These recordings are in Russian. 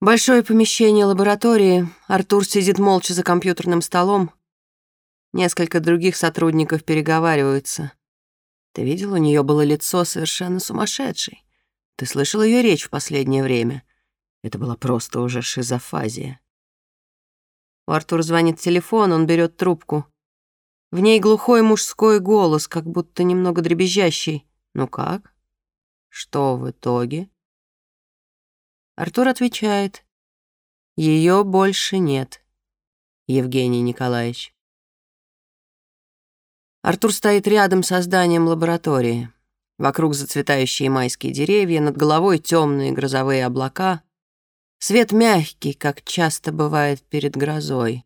Большое помещение лаборатории. Артур сидит молча за компьютерным столом. Несколько других сотрудников переговариваются. Ты видел, у нее было лицо совершенно сумасшедшей. Ты слышал ее речь в последнее время? Это была просто уже шизофазия. У Артура звонит телефон, он берет трубку. В ней глухой мужской голос, как будто немного дребезжащий. «Ну как? Что в итоге?» Артур отвечает. Ее больше нет, Евгений Николаевич. Артур стоит рядом со зданием лаборатории. Вокруг зацветающие майские деревья, над головой темные грозовые облака. Свет мягкий, как часто бывает перед грозой.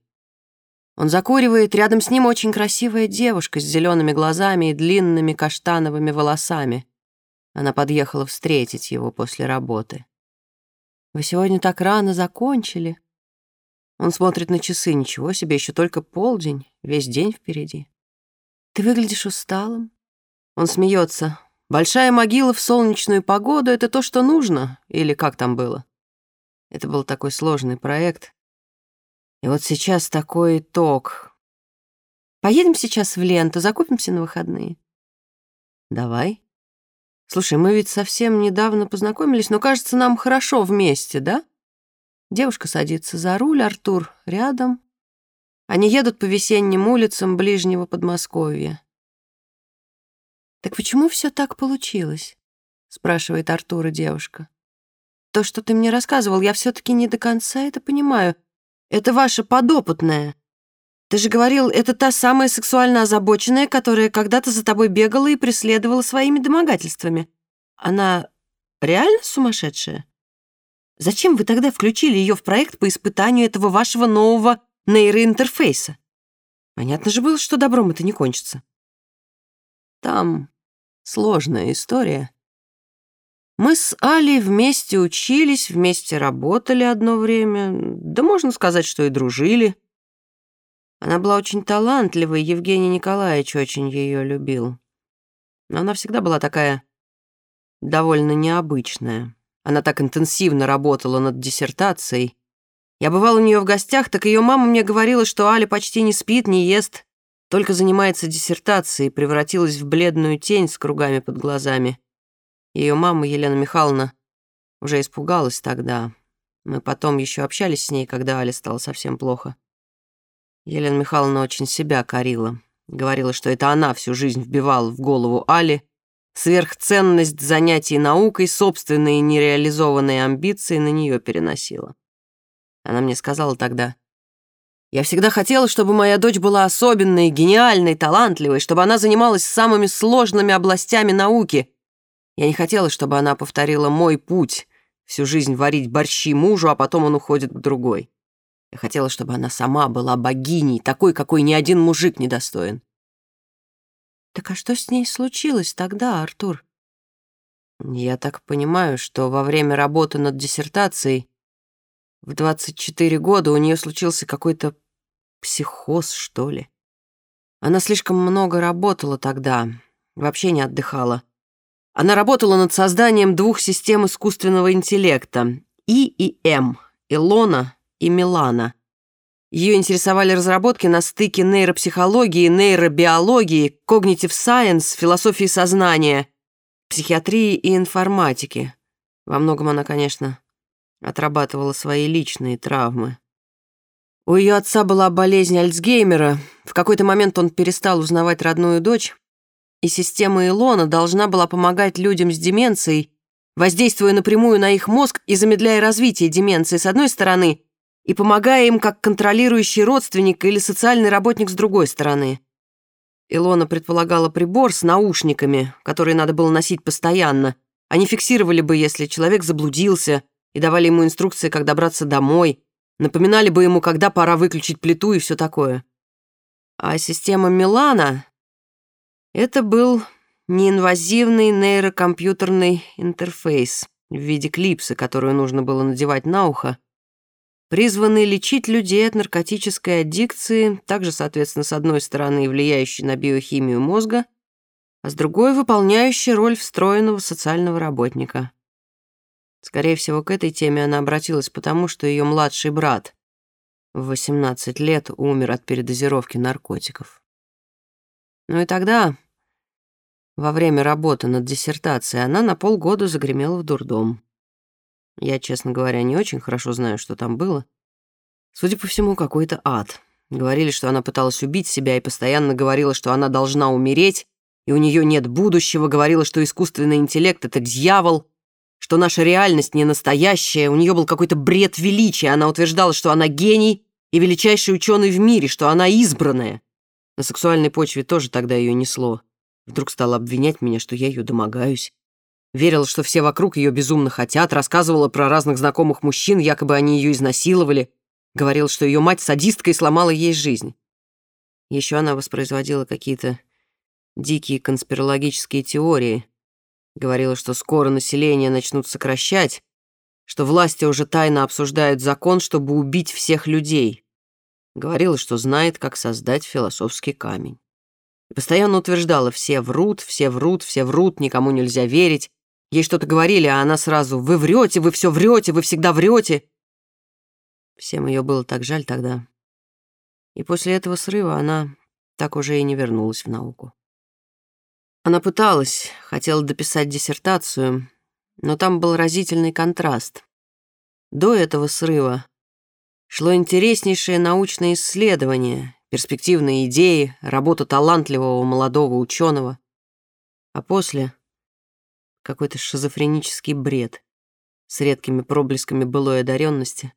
Он закуривает, рядом с ним очень красивая девушка с зелеными глазами и длинными каштановыми волосами. Она подъехала встретить его после работы. Вы сегодня так рано закончили. Он смотрит на часы. Ничего себе, еще только полдень, весь день впереди. Ты выглядишь усталым. Он смеется. Большая могила в солнечную погоду — это то, что нужно? Или как там было? Это был такой сложный проект. И вот сейчас такой итог. Поедем сейчас в ленту, закупимся на выходные. Давай. Слушай, мы ведь совсем недавно познакомились, но, кажется, нам хорошо вместе, да? Девушка садится за руль, Артур рядом. Они едут по весенним улицам ближнего Подмосковья. «Так почему все так получилось?» — спрашивает Артура девушка. «То, что ты мне рассказывал, я все таки не до конца это понимаю. Это ваша подопытная. Ты же говорил, это та самая сексуально озабоченная, которая когда-то за тобой бегала и преследовала своими домогательствами. Она реально сумасшедшая? Зачем вы тогда включили ее в проект по испытанию этого вашего нового нейроинтерфейса? Понятно же было, что добром это не кончится. Там сложная история. Мы с Али вместе учились, вместе работали одно время, да можно сказать, что и дружили. Она была очень талантливой, Евгений Николаевич очень ее любил. Но она всегда была такая довольно необычная. Она так интенсивно работала над диссертацией. Я бывал у нее в гостях, так ее мама мне говорила, что Аля почти не спит, не ест, только занимается диссертацией, превратилась в бледную тень с кругами под глазами. Ее мама, Елена Михайловна, уже испугалась тогда. Мы потом еще общались с ней, когда Аля стала совсем плохо. Елена Михайловна очень себя корила. Говорила, что это она всю жизнь вбивала в голову Али сверхценность занятий наукой, собственные нереализованные амбиции на нее переносила. Она мне сказала тогда, «Я всегда хотела, чтобы моя дочь была особенной, гениальной, талантливой, чтобы она занималась самыми сложными областями науки. Я не хотела, чтобы она повторила мой путь, всю жизнь варить борщи мужу, а потом он уходит к другой. Я хотела, чтобы она сама была богиней, такой, какой ни один мужик не достоин. Так а что с ней случилось тогда, Артур? Я так понимаю, что во время работы над диссертацией в 24 года у нее случился какой-то психоз, что ли. Она слишком много работала тогда, вообще не отдыхала. Она работала над созданием двух систем искусственного интеллекта — И и М, Илона и Милана. Ее интересовали разработки на стыке нейропсихологии, нейробиологии, когнитив сайенс, философии сознания, психиатрии и информатики. Во многом она, конечно, отрабатывала свои личные травмы. У ее отца была болезнь Альцгеймера. В какой-то момент он перестал узнавать родную дочь, и система Илона должна была помогать людям с деменцией, воздействуя напрямую на их мозг и замедляя развитие деменции с одной стороны и помогая им как контролирующий родственник или социальный работник с другой стороны. Илона предполагала прибор с наушниками, которые надо было носить постоянно. Они фиксировали бы, если человек заблудился, и давали ему инструкции, как добраться домой, напоминали бы ему, когда пора выключить плиту и все такое. А система Милана — это был неинвазивный нейрокомпьютерный интерфейс в виде клипса, которую нужно было надевать на ухо, призваны лечить людей от наркотической аддикции, также, соответственно, с одной стороны, влияющей на биохимию мозга, а с другой — выполняющей роль встроенного социального работника. Скорее всего, к этой теме она обратилась потому, что ее младший брат в 18 лет умер от передозировки наркотиков. Ну и тогда, во время работы над диссертацией, она на полгода загремела в дурдом. Я, честно говоря, не очень хорошо знаю, что там было. Судя по всему, какой-то ад. Говорили, что она пыталась убить себя и постоянно говорила, что она должна умереть, и у нее нет будущего, говорила, что искусственный интеллект — это дьявол, что наша реальность не настоящая, у нее был какой-то бред величия, она утверждала, что она гений и величайший ученый в мире, что она избранная. На сексуальной почве тоже тогда ее несло. Вдруг стала обвинять меня, что я ее домогаюсь. Верила, что все вокруг ее безумно хотят, рассказывала про разных знакомых мужчин, якобы они ее изнасиловали. Говорила, что ее мать садистка и сломала ей жизнь. Еще она воспроизводила какие-то дикие конспирологические теории. Говорила, что скоро население начнут сокращать, что власти уже тайно обсуждают закон, чтобы убить всех людей. Говорила, что знает, как создать философский камень. И постоянно утверждала, все врут, все врут, все врут, никому нельзя верить. Ей что-то говорили, а она сразу «Вы врете, вы все врете, вы всегда врете». Всем ее было так жаль тогда. И после этого срыва она так уже и не вернулась в науку. Она пыталась, хотела дописать диссертацию, но там был разительный контраст. До этого срыва шло интереснейшее научное исследование, перспективные идеи, работа талантливого молодого ученого. А после — какой-то шизофренический бред с редкими проблесками былой одаренности.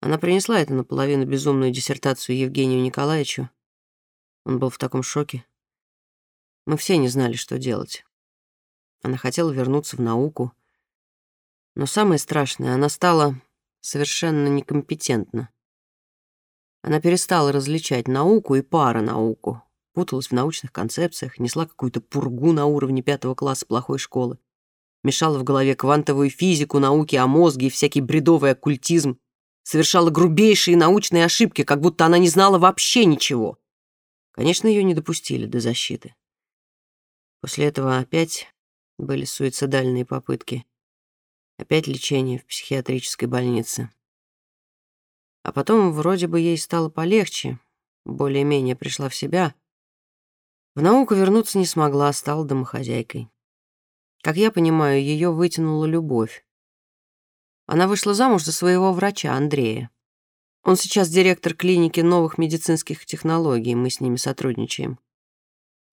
Она принесла это наполовину безумную диссертацию Евгению Николаевичу. Он был в таком шоке. Мы все не знали, что делать. Она хотела вернуться в науку. Но самое страшное, она стала совершенно некомпетентна. Она перестала различать науку и паранауку, путалась в научных концепциях, несла какую-то пургу на уровне пятого класса плохой школы, мешала в голове квантовую физику, науки о мозге и всякий бредовый оккультизм, совершала грубейшие научные ошибки, как будто она не знала вообще ничего. Конечно, ее не допустили до защиты. После этого опять были суицидальные попытки. Опять лечение в психиатрической больнице. А потом вроде бы ей стало полегче, более-менее пришла в себя. В науку вернуться не смогла, стала домохозяйкой. Как я понимаю, ее вытянула любовь. Она вышла замуж за своего врача, Андрея. Он сейчас директор клиники новых медицинских технологий, мы с ними сотрудничаем.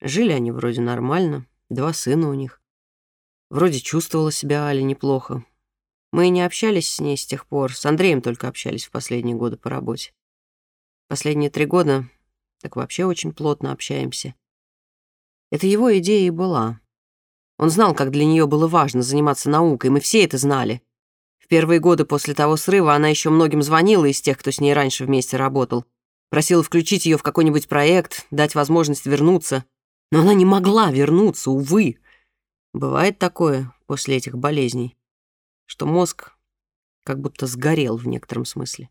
Жили они вроде нормально, два сына у них. Вроде чувствовала себя Аля неплохо. Мы не общались с ней с тех пор, с Андреем только общались в последние годы по работе. Последние три года так вообще очень плотно общаемся. Это его идея и была. Он знал, как для нее было важно заниматься наукой, мы все это знали. В первые годы после того срыва она еще многим звонила из тех, кто с ней раньше вместе работал. Просила включить ее в какой-нибудь проект, дать возможность вернуться. Но она не могла вернуться, увы. Бывает такое после этих болезней, что мозг как будто сгорел в некотором смысле.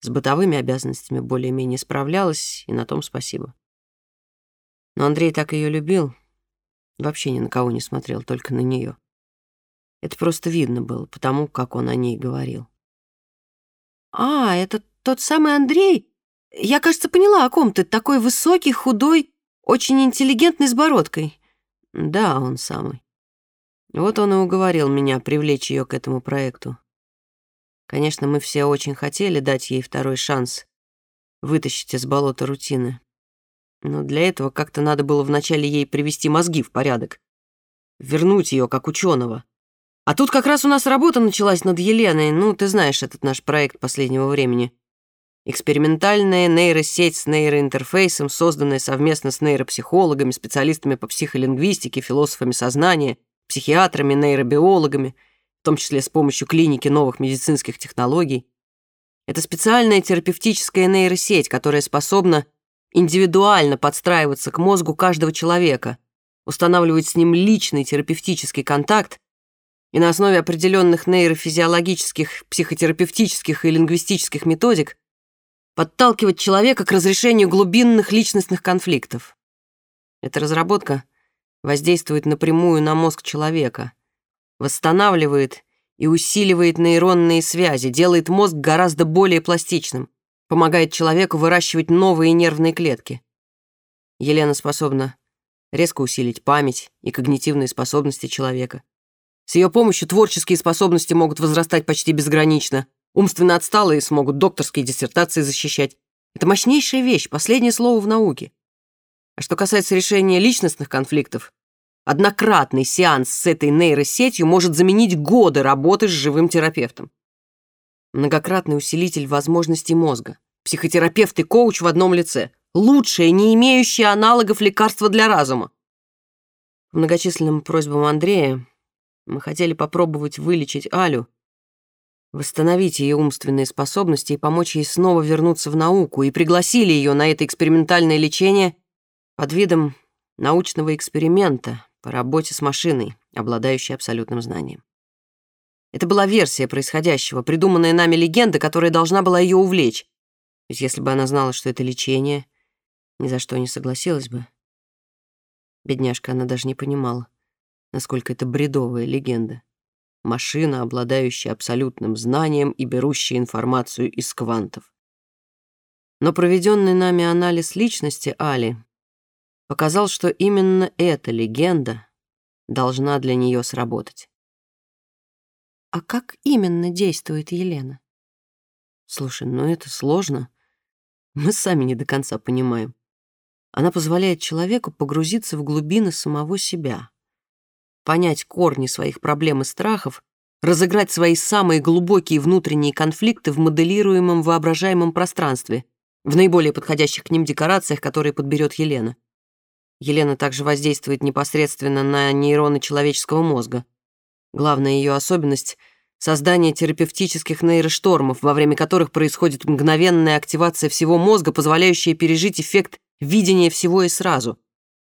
С бытовыми обязанностями более-менее справлялась, и на том спасибо. Но Андрей так ее любил, вообще ни на кого не смотрел, только на нее. Это просто видно было, потому как он о ней говорил. «А, это тот самый Андрей? Я, кажется, поняла, о ком ты. Такой высокий, худой, очень интеллигентный с бородкой. Да, он самый. Вот он и уговорил меня привлечь ее к этому проекту. Конечно, мы все очень хотели дать ей второй шанс вытащить из болота рутины. Но для этого как-то надо было вначале ей привести мозги в порядок. Вернуть ее как ученого. А тут как раз у нас работа началась над Еленой. Ну, ты знаешь этот наш проект последнего времени. Экспериментальная нейросеть с нейроинтерфейсом, созданная совместно с нейропсихологами, специалистами по психолингвистике, философами сознания, психиатрами, нейробиологами, в том числе с помощью клиники новых медицинских технологий. Это специальная терапевтическая нейросеть, которая способна индивидуально подстраиваться к мозгу каждого человека, устанавливать с ним личный терапевтический контакт и на основе определенных нейрофизиологических, психотерапевтических и лингвистических методик подталкивать человека к разрешению глубинных личностных конфликтов. Эта разработка воздействует напрямую на мозг человека, восстанавливает и усиливает нейронные связи, делает мозг гораздо более пластичным, помогает человеку выращивать новые нервные клетки. Елена способна резко усилить память и когнитивные способности человека. С ее помощью творческие способности могут возрастать почти безгранично. Умственно отсталые смогут докторские диссертации защищать. Это мощнейшая вещь, последнее слово в науке. А что касается решения личностных конфликтов, однократный сеанс с этой нейросетью может заменить годы работы с живым терапевтом. Многократный усилитель возможностей мозга. Психотерапевт и коуч в одном лице. Лучшее, не имеющее аналогов лекарства для разума. По многочисленным просьбам Андрея мы хотели попробовать вылечить Алю, восстановить ее умственные способности и помочь ей снова вернуться в науку, и пригласили ее на это экспериментальное лечение под видом научного эксперимента по работе с машиной, обладающей абсолютным знанием. Это была версия происходящего, придуманная нами легенда, которая должна была ее увлечь. Ведь если бы она знала, что это лечение, ни за что не согласилась бы. Бедняжка, она даже не понимала, насколько это бредовая легенда. Машина, обладающая абсолютным знанием и берущая информацию из квантов. Но проведенный нами анализ личности Али показал, что именно эта легенда должна для нее сработать. А как именно действует Елена? Слушай, ну это сложно. Мы сами не до конца понимаем. Она позволяет человеку погрузиться в глубины самого себя, понять корни своих проблем и страхов, разыграть свои самые глубокие внутренние конфликты в моделируемом воображаемом пространстве, в наиболее подходящих к ним декорациях, которые подберет Елена. Елена также воздействует непосредственно на нейроны человеческого мозга. Главная ее особенность — создание терапевтических нейроштормов, во время которых происходит мгновенная активация всего мозга, позволяющая пережить эффект видения всего и сразу,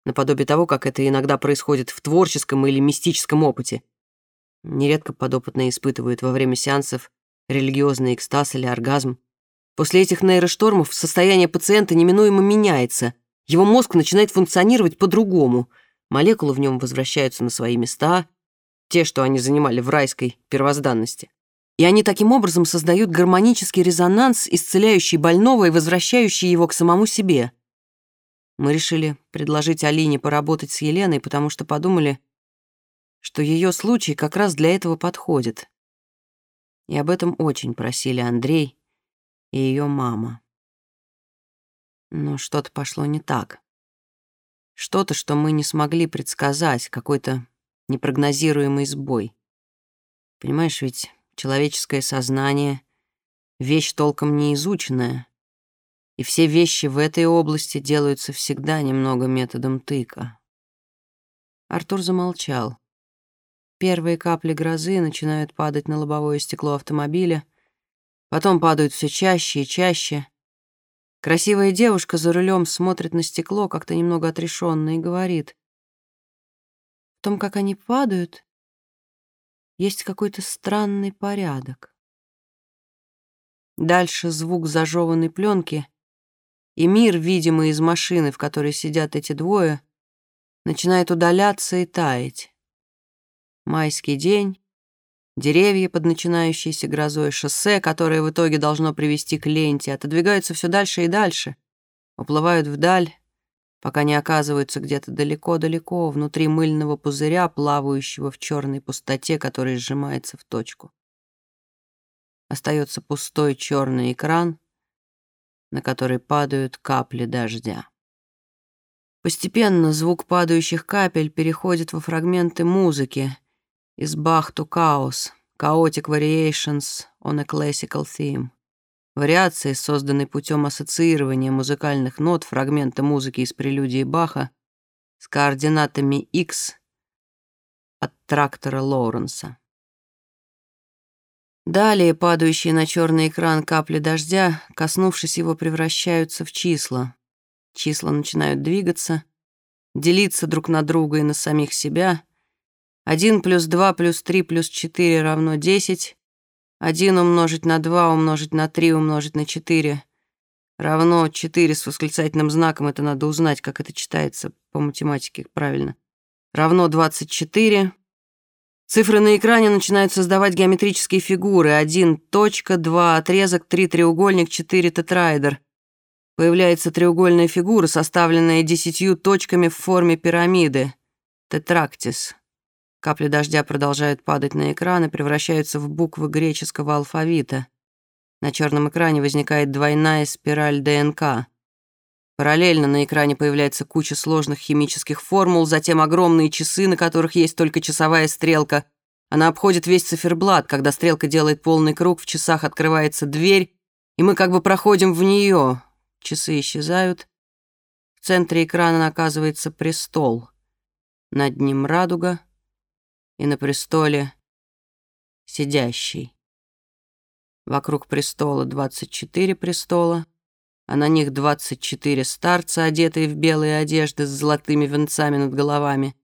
наподобие того, как это иногда происходит в творческом или мистическом опыте. Нередко подопытные испытывают во время сеансов религиозный экстаз или оргазм. После этих нейроштормов состояние пациента неминуемо меняется — его мозг начинает функционировать по-другому. Молекулы в нем возвращаются на свои места, те, что они занимали в райской первозданности. И они таким образом создают гармонический резонанс, исцеляющий больного и возвращающий его к самому себе. Мы решили предложить Алине поработать с Еленой, потому что подумали, что ее случай как раз для этого подходит. И об этом очень просили Андрей и ее мама. Но что-то пошло не так. Что-то, что мы не смогли предсказать, какой-то непрогнозируемый сбой. Понимаешь, ведь человеческое сознание — вещь толком не изученная, и все вещи в этой области делаются всегда немного методом тыка. Артур замолчал. Первые капли грозы начинают падать на лобовое стекло автомобиля, потом падают все чаще и чаще — Красивая девушка за рулем смотрит на стекло как-то немного отрешенно и говорит. Том, как они падают, есть какой-то странный порядок. Дальше звук зажеванной пленки, и мир, видимый из машины, в которой сидят эти двое, начинает удаляться и таять. Майский день, Деревья под начинающейся грозой, шоссе, которое в итоге должно привести к ленте, отодвигаются все дальше и дальше, уплывают вдаль, пока не оказываются где-то далеко-далеко, внутри мыльного пузыря, плавающего в черной пустоте, который сжимается в точку. Остается пустой черный экран, на который падают капли дождя. Постепенно звук падающих капель переходит во фрагменты музыки, из Bach to Chaos, Chaotic Variations on a Classical Theme. Вариации, созданные путем ассоциирования музыкальных нот фрагмента музыки из прелюдии Баха с координатами X от трактора Лоуренса. Далее падающие на черный экран капли дождя, коснувшись его, превращаются в числа. Числа начинают двигаться, делиться друг на друга и на самих себя — 1 плюс 2 плюс 3 плюс 4 равно 10. 1 умножить на 2 умножить на 3 умножить на 4 равно 4 с восклицательным знаком. Это надо узнать, как это читается по математике правильно. Равно 24. Цифры на экране начинают создавать геометрические фигуры. Один точка, два отрезок, три треугольник, четыре тетраэдр. Появляется треугольная фигура, составленная десятью точками в форме пирамиды. Тетрактис. Капли дождя продолжают падать на экран и превращаются в буквы греческого алфавита. На черном экране возникает двойная спираль ДНК. Параллельно на экране появляется куча сложных химических формул, затем огромные часы, на которых есть только часовая стрелка. Она обходит весь циферблат. Когда стрелка делает полный круг, в часах открывается дверь, и мы как бы проходим в нее. Часы исчезают. В центре экрана оказывается престол. Над ним радуга, и на престоле сидящий. Вокруг престола 24 престола, а на них 24 старца, одетые в белые одежды с золотыми венцами над головами.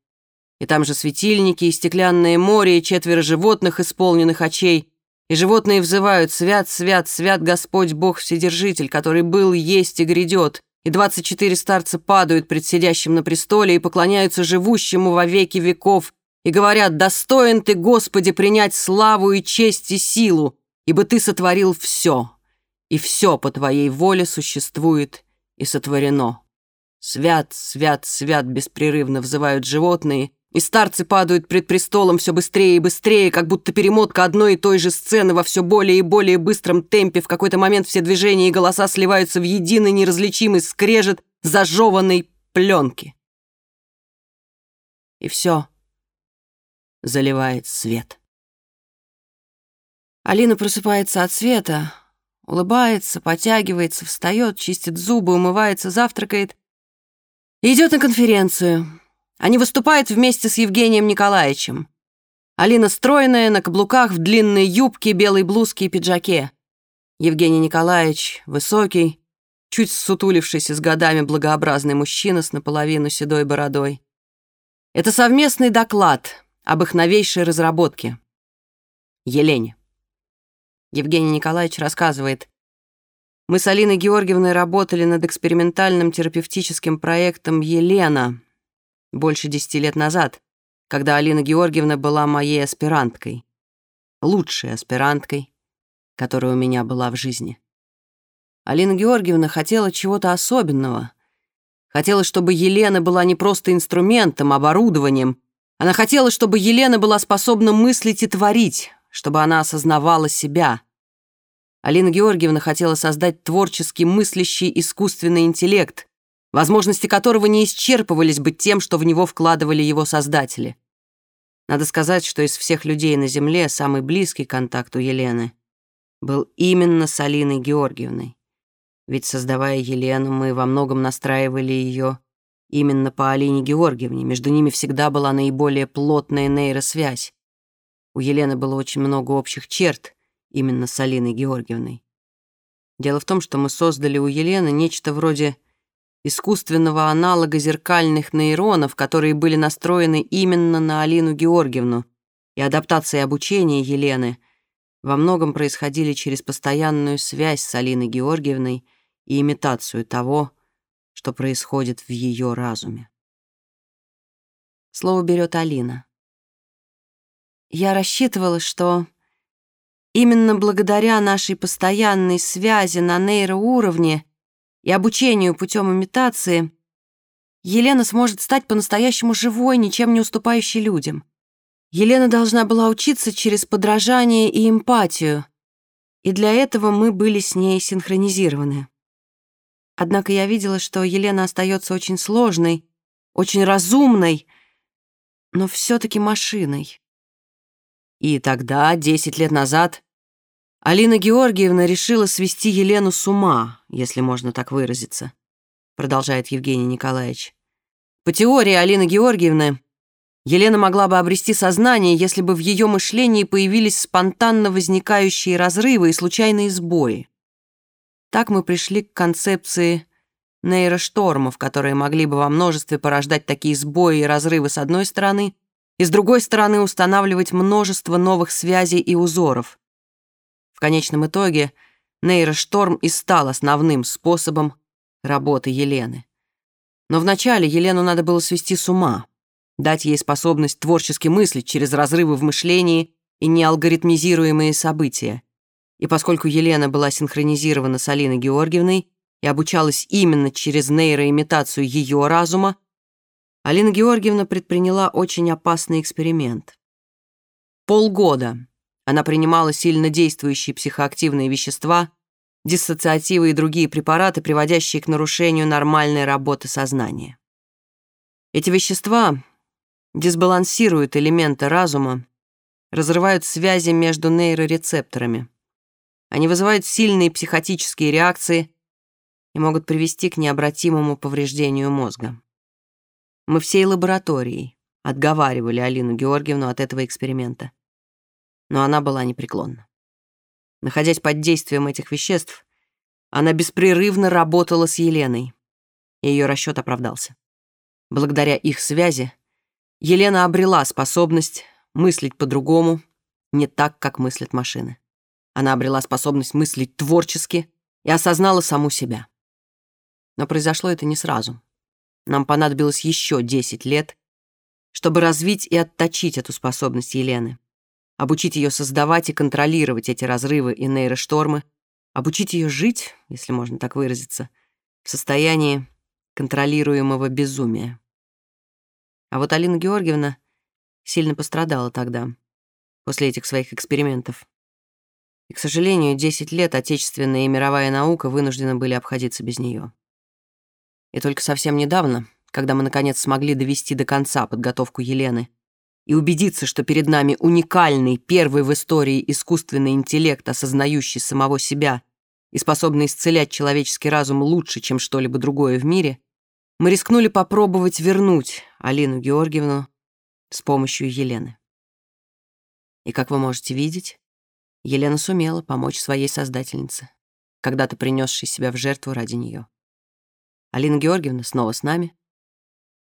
И там же светильники, и стеклянное море, и четверо животных, исполненных очей. И животные взывают «Свят, свят, свят Господь Бог Вседержитель, который был, есть и грядет». И 24 старца падают пред сидящим на престоле и поклоняются живущему во веки веков, и говорят «Достоин ты, Господи, принять славу и честь и силу, ибо ты сотворил все» и все по твоей воле существует и сотворено. Свят, свят, свят беспрерывно взывают животные, и старцы падают пред престолом все быстрее и быстрее, как будто перемотка одной и той же сцены во все более и более быстром темпе. В какой-то момент все движения и голоса сливаются в единый неразличимый скрежет зажеванной пленки. И все заливает свет. Алина просыпается от света, улыбается, потягивается, встает, чистит зубы, умывается, завтракает и идет на конференцию. Они выступают вместе с Евгением Николаевичем. Алина стройная, на каблуках, в длинной юбке, белой блузке и пиджаке. Евгений Николаевич высокий, чуть сутулившийся с годами благообразный мужчина с наполовину седой бородой. Это совместный доклад об их новейшей разработке. Елене. Евгений Николаевич рассказывает. Мы с Алиной Георгиевной работали над экспериментальным терапевтическим проектом «Елена» больше десяти лет назад, когда Алина Георгиевна была моей аспиранткой. Лучшей аспиранткой, которая у меня была в жизни. Алина Георгиевна хотела чего-то особенного. Хотела, чтобы Елена была не просто инструментом, оборудованием. Она хотела, чтобы Елена была способна мыслить и творить, чтобы она осознавала себя. Алина Георгиевна хотела создать творческий, мыслящий, искусственный интеллект, возможности которого не исчерпывались бы тем, что в него вкладывали его создатели. Надо сказать, что из всех людей на Земле самый близкий контакт у Елены был именно с Алиной Георгиевной. Ведь, создавая Елену, мы во многом настраивали ее именно по Алине Георгиевне. Между ними всегда была наиболее плотная нейросвязь. У Елены было очень много общих черт именно с Алиной Георгиевной. Дело в том, что мы создали у Елены нечто вроде искусственного аналога зеркальных нейронов, которые были настроены именно на Алину Георгиевну, и адаптация и обучение Елены во многом происходили через постоянную связь с Алиной Георгиевной и имитацию того, что происходит в ее разуме. Слово берет Алина. Я рассчитывала, что именно благодаря нашей постоянной связи на нейроуровне и обучению путем имитации Елена сможет стать по-настоящему живой, ничем не уступающей людям. Елена должна была учиться через подражание и эмпатию, и для этого мы были с ней синхронизированы. Однако я видела, что Елена остается очень сложной, очень разумной, но все таки машиной. И тогда, десять лет назад, Алина Георгиевна решила свести Елену с ума, если можно так выразиться, продолжает Евгений Николаевич. По теории Алины Георгиевны, Елена могла бы обрести сознание, если бы в ее мышлении появились спонтанно возникающие разрывы и случайные сбои. Так мы пришли к концепции нейроштормов, которые могли бы во множестве порождать такие сбои и разрывы с одной стороны — и с другой стороны устанавливать множество новых связей и узоров. В конечном итоге нейрошторм и стал основным способом работы Елены. Но вначале Елену надо было свести с ума. дать ей способность творчески мыслить через разрывы в мышлении и неалгоритмизируемые события. И поскольку Елена была синхронизирована с Алиной Георгиевной и обучалась именно через нейроимитацию ее разума, Алина Георгиевна предприняла очень опасный эксперимент. Полгода она принимала сильно действующие психоактивные вещества, диссоциативы и другие препараты, приводящие к нарушению нормальной работы сознания. Эти вещества дисбалансируют элементы разума, разрывают связи между нейрорецепторами. Они вызывают сильные психотические реакции и могут привести к необратимому повреждению мозга. Мы всей лабораторией отговаривали Алину Георгиевну от этого эксперимента. Но она была непреклонна. Находясь под действием этих веществ, она беспрерывно работала с Еленой, и ее расчет оправдался. Благодаря их связи Елена обрела способность мыслить по-другому, не так, как мыслят машины. Она обрела способность мыслить творчески и осознала саму себя. Но произошло это не сразу. Нам понадобилось еще 10 лет, чтобы развить и отточить эту способность Елены, обучить ее создавать и контролировать эти разрывы и нейроштормы, обучить ее жить, если можно так выразиться, в состоянии контролируемого безумия. А вот Алина Георгиевна сильно пострадала тогда, после этих своих экспериментов. И, к сожалению, 10 лет отечественная и мировая наука вынуждены были обходиться без нее. И только совсем недавно, когда мы, наконец, смогли довести до конца подготовку Елены и убедиться, что перед нами уникальный, первый в истории искусственный интеллект, осознающий самого себя и способный исцелять человеческий разум лучше, чем что-либо другое в мире, мы рискнули попробовать вернуть Алину Георгиевну с помощью Елены. И, как вы можете видеть, Елена сумела помочь своей создательнице, когда-то принесшей себя в жертву ради нее. Алина Георгиевна снова с нами.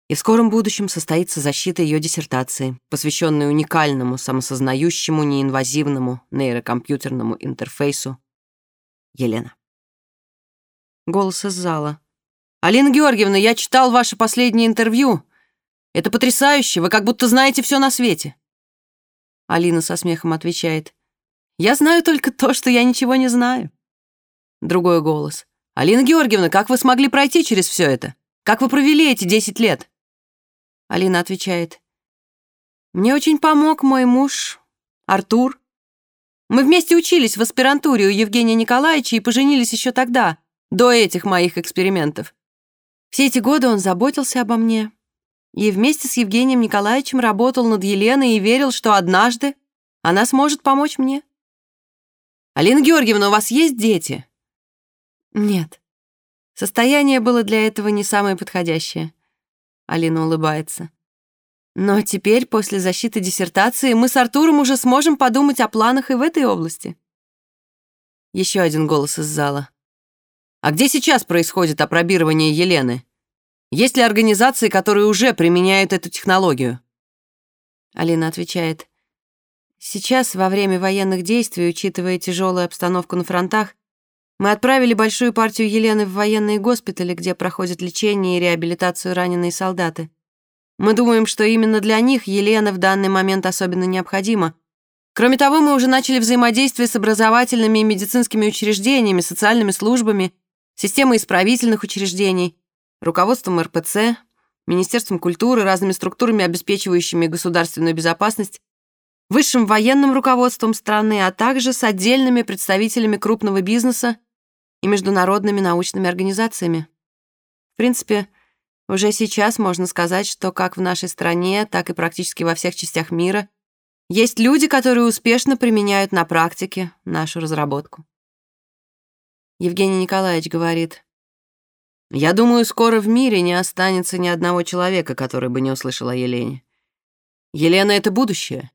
И в скором будущем состоится защита ее диссертации, посвященной уникальному, самосознающему, неинвазивному нейрокомпьютерному интерфейсу Елена. Голос из зала. «Алина Георгиевна, я читал ваше последнее интервью. Это потрясающе, вы как будто знаете все на свете». Алина со смехом отвечает. «Я знаю только то, что я ничего не знаю». Другой голос. «Алина Георгиевна, как вы смогли пройти через все это? Как вы провели эти 10 лет?» Алина отвечает. «Мне очень помог мой муж, Артур. Мы вместе учились в аспирантуре у Евгения Николаевича и поженились еще тогда, до этих моих экспериментов. Все эти годы он заботился обо мне и вместе с Евгением Николаевичем работал над Еленой и верил, что однажды она сможет помочь мне. «Алина Георгиевна, у вас есть дети?» Нет. Состояние было для этого не самое подходящее. Алина улыбается. Но теперь, после защиты диссертации, мы с Артуром уже сможем подумать о планах и в этой области. Еще один голос из зала. А где сейчас происходит опробирование Елены? Есть ли организации, которые уже применяют эту технологию? Алина отвечает. Сейчас, во время военных действий, учитывая тяжелую обстановку на фронтах, мы отправили большую партию Елены в военные госпитали, где проходят лечение и реабилитацию раненые солдаты. Мы думаем, что именно для них Елена в данный момент особенно необходима. Кроме того, мы уже начали взаимодействие с образовательными и медицинскими учреждениями, социальными службами, системой исправительных учреждений, руководством РПЦ, Министерством культуры, разными структурами, обеспечивающими государственную безопасность, высшим военным руководством страны, а также с отдельными представителями крупного бизнеса и международными научными организациями. В принципе, уже сейчас можно сказать, что как в нашей стране, так и практически во всех частях мира есть люди, которые успешно применяют на практике нашу разработку. Евгений Николаевич говорит, «Я думаю, скоро в мире не останется ни одного человека, который бы не услышал о Елене. Елена — это будущее.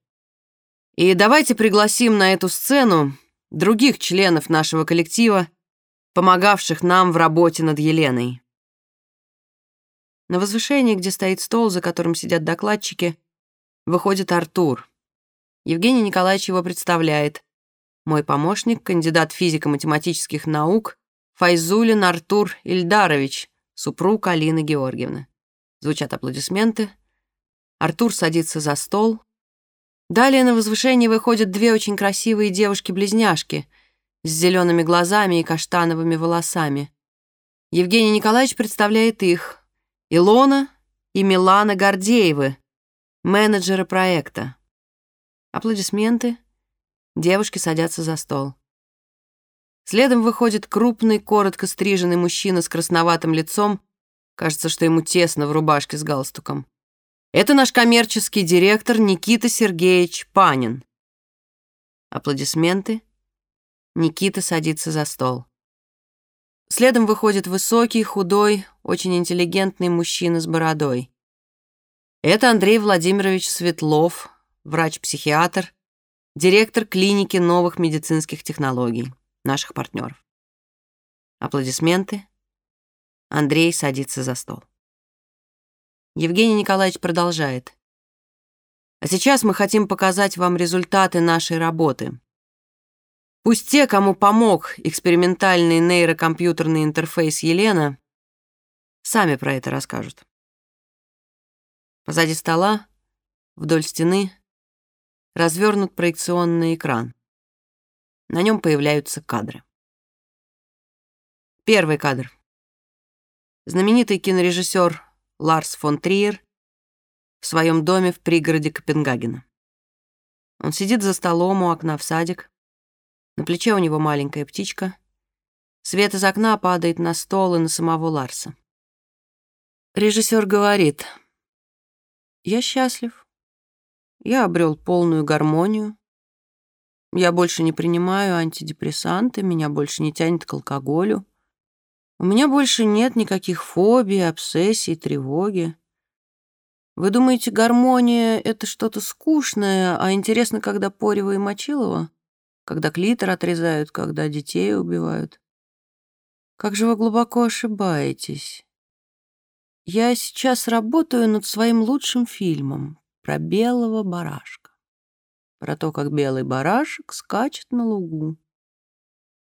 И давайте пригласим на эту сцену других членов нашего коллектива, помогавших нам в работе над Еленой. На возвышении, где стоит стол, за которым сидят докладчики, выходит Артур. Евгений Николаевич его представляет. Мой помощник, кандидат физико-математических наук, Файзулин Артур Ильдарович, супруг Алины Георгиевны. Звучат аплодисменты. Артур садится за стол. Далее на возвышение выходят две очень красивые девушки-близняшки с зелеными глазами и каштановыми волосами. Евгений Николаевич представляет их. Илона и Милана Гордеевы, менеджеры проекта. Аплодисменты. Девушки садятся за стол. Следом выходит крупный, коротко стриженный мужчина с красноватым лицом. Кажется, что ему тесно в рубашке с галстуком. Это наш коммерческий директор Никита Сергеевич Панин. Аплодисменты. Никита садится за стол. Следом выходит высокий, худой, очень интеллигентный мужчина с бородой. Это Андрей Владимирович Светлов, врач-психиатр, директор клиники новых медицинских технологий наших партнеров. Аплодисменты. Андрей садится за стол. Евгений Николаевич продолжает. А сейчас мы хотим показать вам результаты нашей работы. Пусть те, кому помог экспериментальный нейрокомпьютерный интерфейс Елена, сами про это расскажут. Позади стола, вдоль стены, развернут проекционный экран. На нем появляются кадры. Первый кадр. Знаменитый кинорежиссер Ларс фон Триер в своем доме в пригороде Копенгагена. Он сидит за столом у окна в садик. На плече у него маленькая птичка. Свет из окна падает на стол и на самого Ларса. Режиссер говорит, «Я счастлив. Я обрел полную гармонию. Я больше не принимаю антидепрессанты, меня больше не тянет к алкоголю. У меня больше нет никаких фобий, обсессий, тревоги. Вы думаете, гармония — это что-то скучное, а интересно, когда Порева и Мочилова? Когда клитор отрезают, когда детей убивают? Как же вы глубоко ошибаетесь. Я сейчас работаю над своим лучшим фильмом про белого барашка про то, как белый барашек скачет на лугу.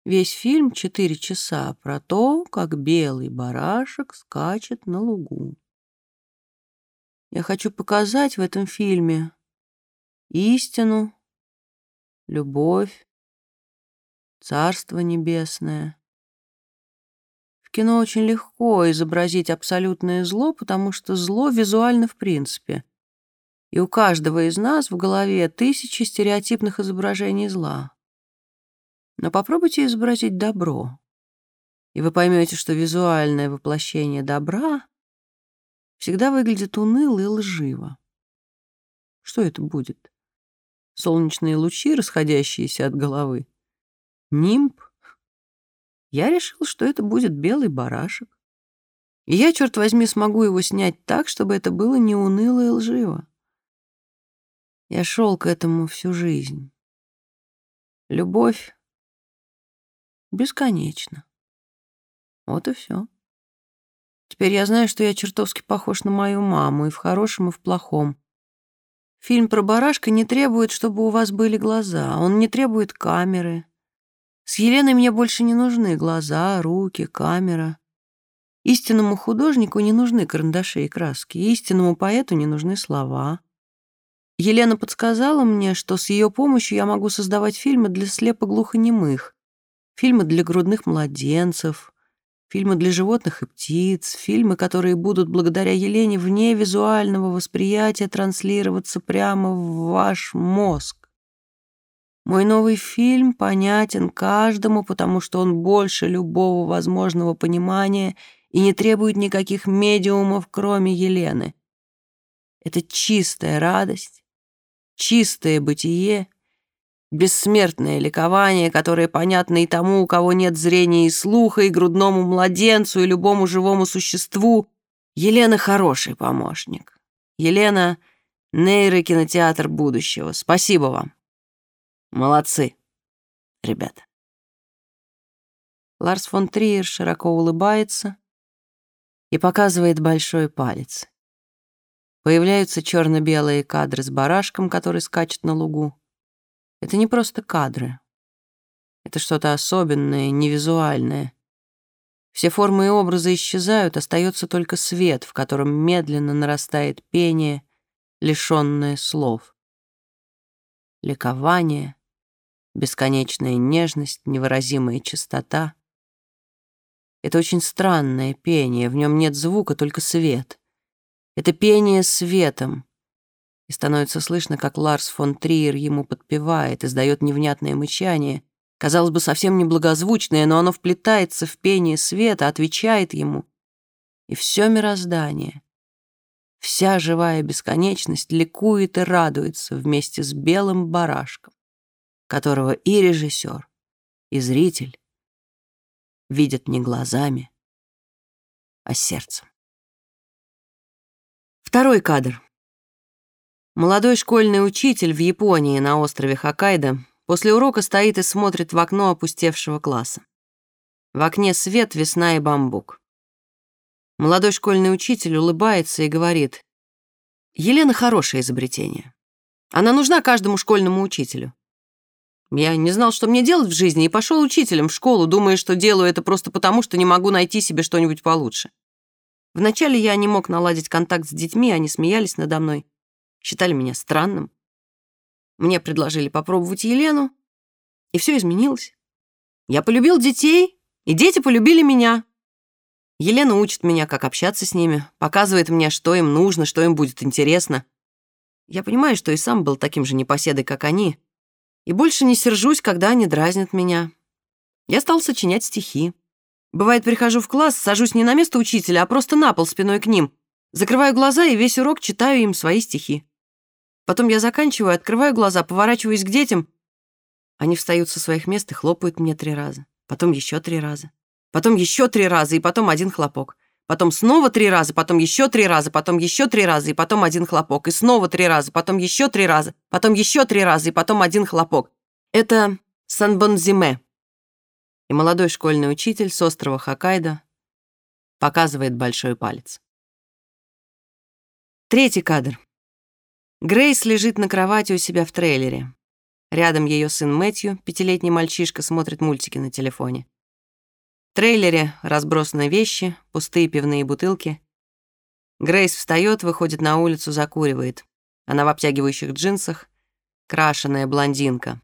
Весь фильм четыре часа про то, как белый барашек скачет на лугу. Я хочу показать в этом фильме истину, любовь, царство небесное. В кино очень легко изобразить абсолютное зло, потому что зло визуально в принципе — и у каждого из нас в голове тысячи стереотипных изображений зла. Но попробуйте изобразить добро, и вы поймете, что визуальное воплощение добра всегда выглядит уныло и лживо. Что это будет? Солнечные лучи, расходящиеся от головы? Нимб? Я решил, что это будет белый барашек. И я, черт возьми, смогу его снять так, чтобы это было не уныло и лживо. Я шел к этому всю жизнь. Любовь бесконечна. Вот и все. Теперь я знаю, что я чертовски похож на мою маму, и в хорошем, и в плохом. Фильм про барашка не требует, чтобы у вас были глаза. Он не требует камеры. С Еленой мне больше не нужны глаза, руки, камера. Истинному художнику не нужны карандаши и краски. Истинному поэту не нужны слова. Елена подсказала мне, что с ее помощью я могу создавать фильмы для слепоглухонемых, фильмы для грудных младенцев, фильмы для животных и птиц, фильмы, которые будут благодаря Елене вне визуального восприятия транслироваться прямо в ваш мозг. Мой новый фильм понятен каждому, потому что он больше любого возможного понимания и не требует никаких медиумов, кроме Елены. Это чистая радость, чистое бытие, бессмертное ликование, которое понятно и тому, у кого нет зрения и слуха, и грудному младенцу, и любому живому существу. Елена хороший помощник. Елена — нейрокинотеатр будущего. Спасибо вам. Молодцы, ребята. Ларс фон Триер широко улыбается и показывает большой палец. Появляются черно-белые кадры с барашком, который скачет на лугу. Это не просто кадры. Это что-то особенное, невизуальное. Все формы и образы исчезают, остается только свет, в котором медленно нарастает пение лишённое слов. Ликование, бесконечная нежность, невыразимая чистота. Это очень странное пение, в нем нет звука, только свет. Это пение светом. И становится слышно, как Ларс фон Триер ему подпевает, издает невнятное мычание, казалось бы, совсем неблагозвучное, но оно вплетается в пение света, отвечает ему. И все мироздание, вся живая бесконечность ликует и радуется вместе с белым барашком, которого и режиссер, и зритель видят не глазами, а сердцем. Второй кадр. Молодой школьный учитель в Японии на острове Хоккайдо после урока стоит и смотрит в окно опустевшего класса. В окне свет, весна и бамбук. Молодой школьный учитель улыбается и говорит, «Елена хорошее изобретение. Она нужна каждому школьному учителю. Я не знал, что мне делать в жизни, и пошел учителем в школу, думая, что делаю это просто потому, что не могу найти себе что-нибудь получше. Вначале я не мог наладить контакт с детьми, они смеялись надо мной, считали меня странным. Мне предложили попробовать Елену, и все изменилось. Я полюбил детей, и дети полюбили меня. Елена учит меня, как общаться с ними, показывает мне, что им нужно, что им будет интересно. Я понимаю, что и сам был таким же непоседой, как они, и больше не сержусь, когда они дразнят меня. Я стал сочинять стихи. Бывает, прихожу в класс, сажусь не на место учителя, а просто на пол спиной к ним. Закрываю глаза и весь урок читаю им свои стихи. Потом я заканчиваю, открываю глаза, поворачиваюсь к детям. Они встают со своих мест и хлопают мне три раза. Потом еще три раза. Потом еще три раза и потом один хлопок. Потом снова три раза, потом еще три раза, потом еще три раза, и потом один хлопок. И снова три раза, потом еще три раза, потом еще три раза, и потом один хлопок. Это Санбонзиме. И молодой школьный учитель с острова Хоккайдо показывает большой палец. Третий кадр. Грейс лежит на кровати у себя в трейлере. Рядом ее сын Мэтью, пятилетний мальчишка, смотрит мультики на телефоне трейлере разбросаны вещи, пустые пивные бутылки. Грейс встает, выходит на улицу, закуривает. Она в обтягивающих джинсах, крашеная блондинка.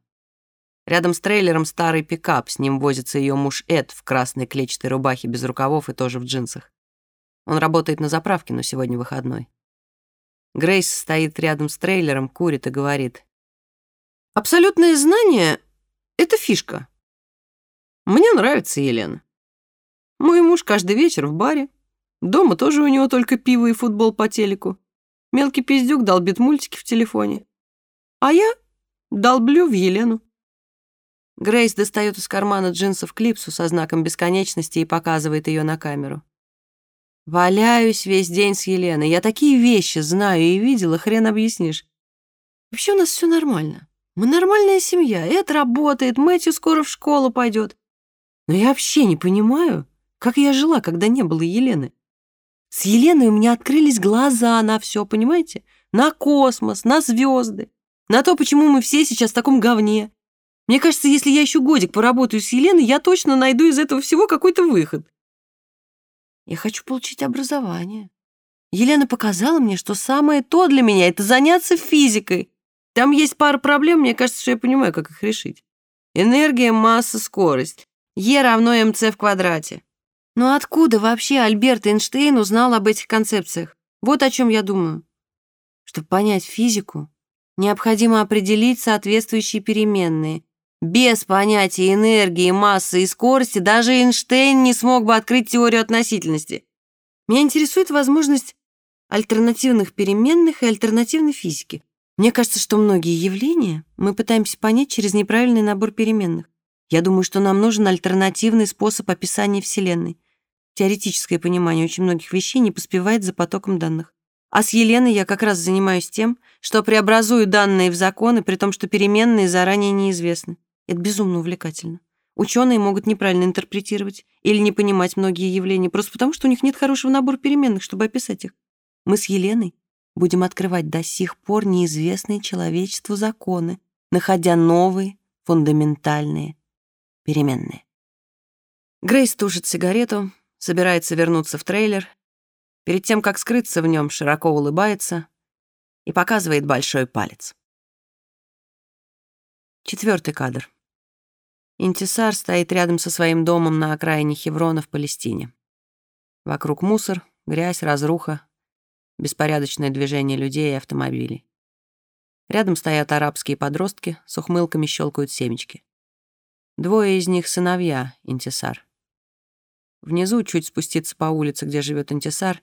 Рядом с трейлером старый пикап, с ним возится ее муж Эд в красной клетчатой рубахе без рукавов и тоже в джинсах. Он работает на заправке, но сегодня выходной. Грейс стоит рядом с трейлером, курит и говорит. «Абсолютное знание — это фишка. Мне нравится Елена. Мой муж каждый вечер в баре. Дома тоже у него только пиво и футбол по телеку. Мелкий пиздюк долбит мультики в телефоне. А я долблю в Елену. Грейс достает из кармана джинсов клипсу со знаком бесконечности и показывает ее на камеру. Валяюсь весь день с Еленой. Я такие вещи знаю и видела, хрен объяснишь. Вообще у нас все нормально. Мы нормальная семья. Эд работает, Мэтью скоро в школу пойдет. Но я вообще не понимаю, как я жила, когда не было Елены? С Еленой у меня открылись глаза на все, понимаете? На космос, на звезды, на то, почему мы все сейчас в таком говне. Мне кажется, если я еще годик поработаю с Еленой, я точно найду из этого всего какой-то выход. Я хочу получить образование. Елена показала мне, что самое то для меня — это заняться физикой. Там есть пара проблем, мне кажется, что я понимаю, как их решить. Энергия, масса, скорость. Е равно МЦ в квадрате. Но откуда вообще Альберт Эйнштейн узнал об этих концепциях? Вот о чем я думаю. Чтобы понять физику, необходимо определить соответствующие переменные. Без понятия энергии, массы и скорости даже Эйнштейн не смог бы открыть теорию относительности. Меня интересует возможность альтернативных переменных и альтернативной физики. Мне кажется, что многие явления мы пытаемся понять через неправильный набор переменных. Я думаю, что нам нужен альтернативный способ описания Вселенной. Теоретическое понимание очень многих вещей не поспевает за потоком данных. А с Еленой я как раз занимаюсь тем, что преобразую данные в законы, при том, что переменные заранее неизвестны. Это безумно увлекательно. Ученые могут неправильно интерпретировать или не понимать многие явления, просто потому, что у них нет хорошего набора переменных, чтобы описать их. Мы с Еленой будем открывать до сих пор неизвестные человечеству законы, находя новые, фундаментальные переменные. Грейс тушит сигарету, собирается вернуться в трейлер. Перед тем, как скрыться в нем, широко улыбается и показывает большой палец. Четвертый кадр. Интисар стоит рядом со своим домом на окраине Хеврона в Палестине. Вокруг мусор, грязь, разруха, беспорядочное движение людей и автомобилей. Рядом стоят арабские подростки, с ухмылками щелкают семечки. Двое из них — сыновья Интисар. Внизу, чуть спуститься по улице, где живет Интисар,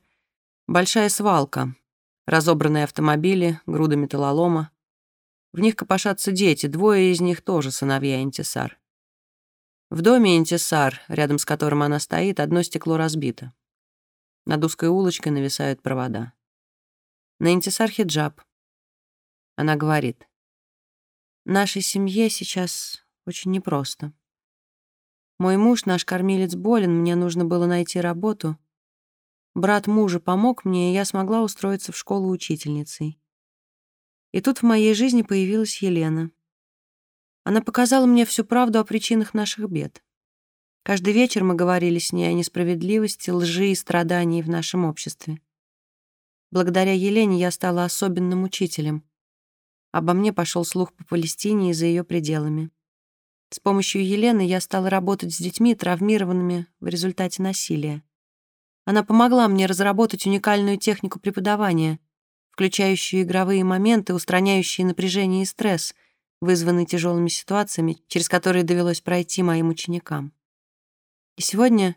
большая свалка, разобранные автомобили, груда металлолома. В них копошатся дети, двое из них тоже сыновья Интисар. В доме Интисар, рядом с которым она стоит, одно стекло разбито. Над узкой улочкой нависают провода. На Интисар хиджаб. Она говорит, «Нашей семье сейчас очень непросто. Мой муж, наш кормилец, болен, мне нужно было найти работу. Брат мужа помог мне, и я смогла устроиться в школу учительницей. И тут в моей жизни появилась Елена. Она показала мне всю правду о причинах наших бед. Каждый вечер мы говорили с ней о несправедливости, лжи и страдании в нашем обществе. Благодаря Елене я стала особенным учителем. Обо мне пошел слух по Палестине и за ее пределами. С помощью Елены я стала работать с детьми, травмированными в результате насилия. Она помогла мне разработать уникальную технику преподавания, включающую игровые моменты, устраняющие напряжение и стресс, вызванный тяжелыми ситуациями, через которые довелось пройти моим ученикам. И сегодня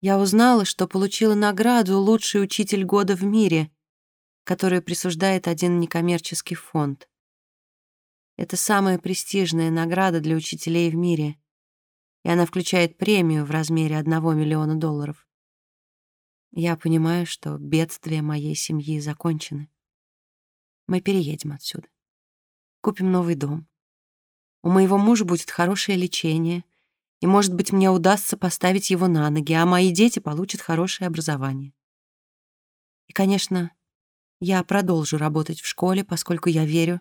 я узнала, что получила награду «Лучший учитель года в мире», которую присуждает один некоммерческий фонд. Это самая престижная награда для учителей в мире, и она включает премию в размере одного миллиона долларов. Я понимаю, что бедствия моей семьи закончены. Мы переедем отсюда. Купим новый дом. У моего мужа будет хорошее лечение, и, может быть, мне удастся поставить его на ноги, а мои дети получат хорошее образование. И, конечно, я продолжу работать в школе, поскольку я верю,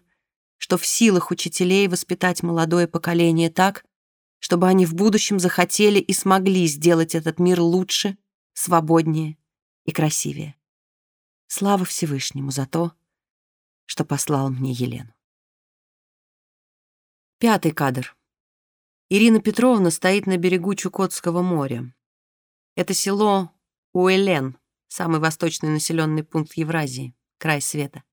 что в силах учителей воспитать молодое поколение так, чтобы они в будущем захотели и смогли сделать этот мир лучше, свободнее и красивее. Слава Всевышнему за то, что послал мне Елену. Пятый кадр. Ирина Петровна стоит на берегу Чукотского моря. Это село Уэлен, самый восточный населенный пункт Евразии, край света.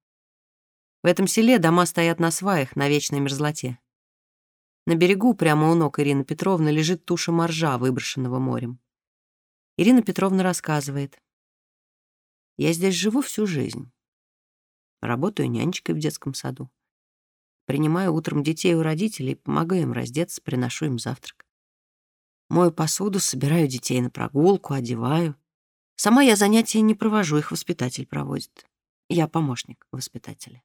В этом селе дома стоят на сваях на вечной мерзлоте. На берегу, прямо у ног Ирины Петровны, лежит туша моржа, выброшенного морем. Ирина Петровна рассказывает. «Я здесь живу всю жизнь. Работаю нянечкой в детском саду. Принимаю утром детей у родителей, помогаю им раздеться, приношу им завтрак. Мою посуду, собираю детей на прогулку, одеваю. Сама я занятия не провожу, их воспитатель проводит. Я помощник воспитателя.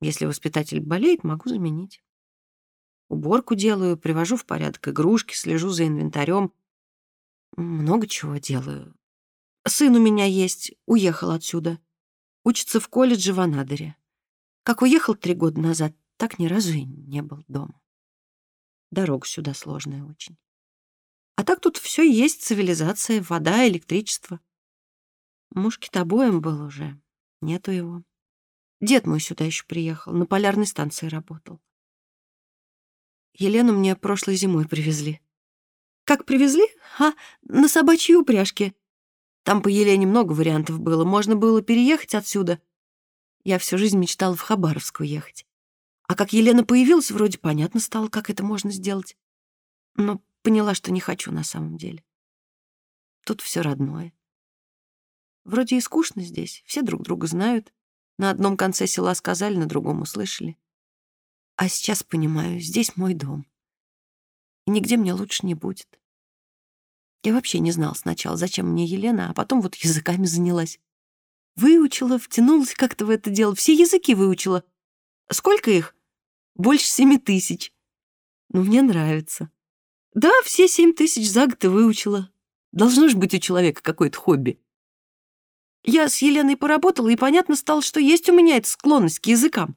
Если воспитатель болеет, могу заменить. Уборку делаю, привожу в порядок игрушки, слежу за инвентарем. Много чего делаю. Сын у меня есть, уехал отсюда. Учится в колледже в Анадыре. Как уехал три года назад, так ни разу и не был дома. Дорога сюда сложная очень. А так тут все есть, цивилизация, вода, электричество. Муж китобоем был уже, нету его. Дед мой сюда еще приехал, на полярной станции работал. Елену мне прошлой зимой привезли. Как привезли? А, на собачьей упряжке. Там по Елене много вариантов было. Можно было переехать отсюда. Я всю жизнь мечтала в Хабаровск уехать. А как Елена появилась, вроде понятно стало, как это можно сделать. Но поняла, что не хочу на самом деле. Тут все родное. Вроде и скучно здесь, все друг друга знают. На одном конце села сказали, на другом услышали. А сейчас понимаю, здесь мой дом. И нигде мне лучше не будет. Я вообще не знал сначала, зачем мне Елена, а потом вот языками занялась. Выучила, втянулась как-то в это дело, все языки выучила. Сколько их? Больше семи тысяч. Но мне нравится. Да, все семь тысяч за год и выучила. Должно же быть у человека какое-то хобби. Я с Еленой поработала, и понятно стало, что есть у меня эта склонность к языкам.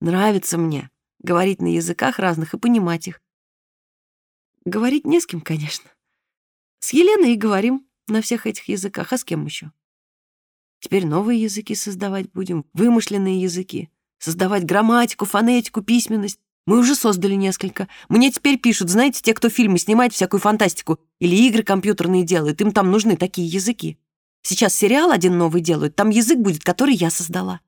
Нравится мне говорить на языках разных и понимать их. Говорить не с кем, конечно. С Еленой и говорим на всех этих языках, а с кем еще? Теперь новые языки создавать будем, вымышленные языки. Создавать грамматику, фонетику, письменность. Мы уже создали несколько. Мне теперь пишут, знаете, те, кто фильмы снимает, всякую фантастику или игры компьютерные делают, им там нужны такие языки. Сейчас сериал один новый делают, там язык будет, который я создала.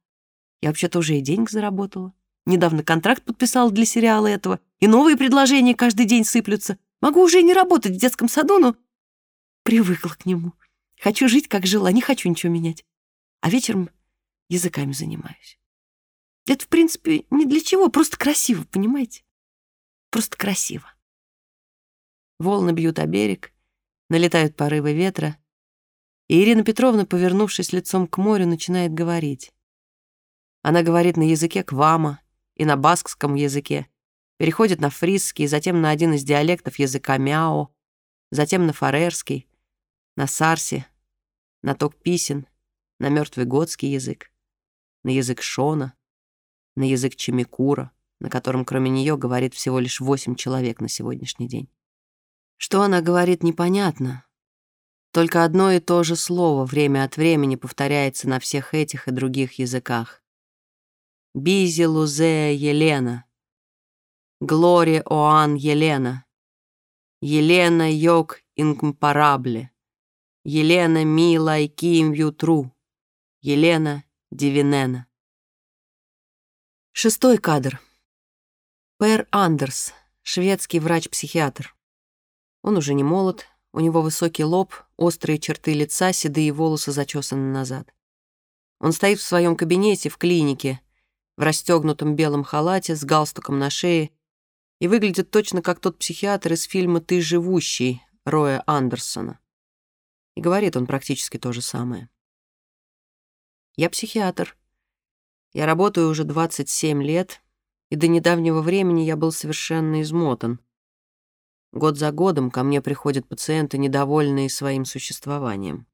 Я вообще-то уже и денег заработала. Недавно контракт подписала для сериала этого, и новые предложения каждый день сыплются. Могу уже и не работать в детском саду, но привыкла к нему. Хочу жить, как жила, не хочу ничего менять. А вечером языками занимаюсь. Это, в принципе, не для чего, просто красиво, понимаете? Просто красиво. Волны бьют о берег, налетают порывы ветра, и Ирина Петровна, повернувшись лицом к морю, начинает говорить. Она говорит на языке квама и на баскском языке, переходит на фрисский, затем на один из диалектов языка мяо, затем на фарерский, на сарси, на токписин, на мертвый готский язык, на язык шона, на язык чемикура, на котором кроме нее говорит всего лишь восемь человек на сегодняшний день. Что она говорит, непонятно. Только одно и то же слово время от времени повторяется на всех этих и других языках. Бизи Лузея Елена. Глория Оан Елена. Елена Йог Инкомпарабле. Елена Ми Лайким Ютру. Елена Дивинена. Шестой кадр. Пэр Андерс, шведский врач-психиатр. Он уже не молод, у него высокий лоб, острые черты лица, седые волосы зачесаны назад. Он стоит в своем кабинете в клинике, в расстегнутом белом халате с галстуком на шее и выглядит точно как тот психиатр из фильма «Ты живущий» Роя Андерсона. И говорит он практически то же самое. «Я психиатр», я работаю уже 27 лет, и до недавнего времени я был совершенно измотан. Год за годом ко мне приходят пациенты, недовольные своим существованием.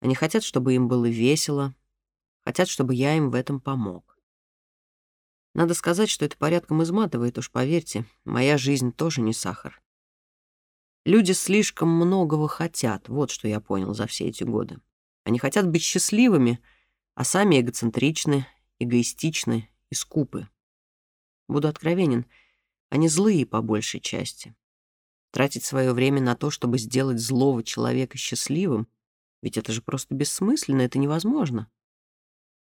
Они хотят, чтобы им было весело, хотят, чтобы я им в этом помог. Надо сказать, что это порядком изматывает, уж поверьте, моя жизнь тоже не сахар. Люди слишком многого хотят, вот что я понял за все эти годы. Они хотят быть счастливыми, а сами эгоцентричны эгоистичны и скупы. Буду откровенен, они злые по большей части. Тратить свое время на то, чтобы сделать злого человека счастливым, ведь это же просто бессмысленно, это невозможно.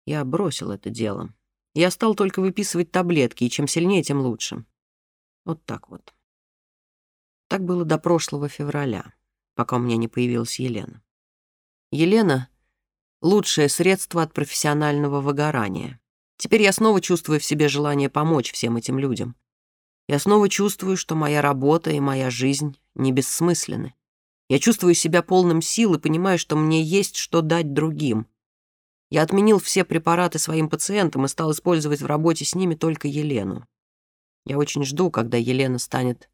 Я бросил это дело. Я стал только выписывать таблетки, и чем сильнее, тем лучше. Вот так вот. Так было до прошлого февраля, пока у меня не появилась Елена. Елена — лучшее средство от профессионального выгорания. Теперь я снова чувствую в себе желание помочь всем этим людям. Я снова чувствую, что моя работа и моя жизнь не бессмысленны. Я чувствую себя полным сил и понимаю, что мне есть что дать другим. Я отменил все препараты своим пациентам и стал использовать в работе с ними только Елену. Я очень жду, когда Елена станет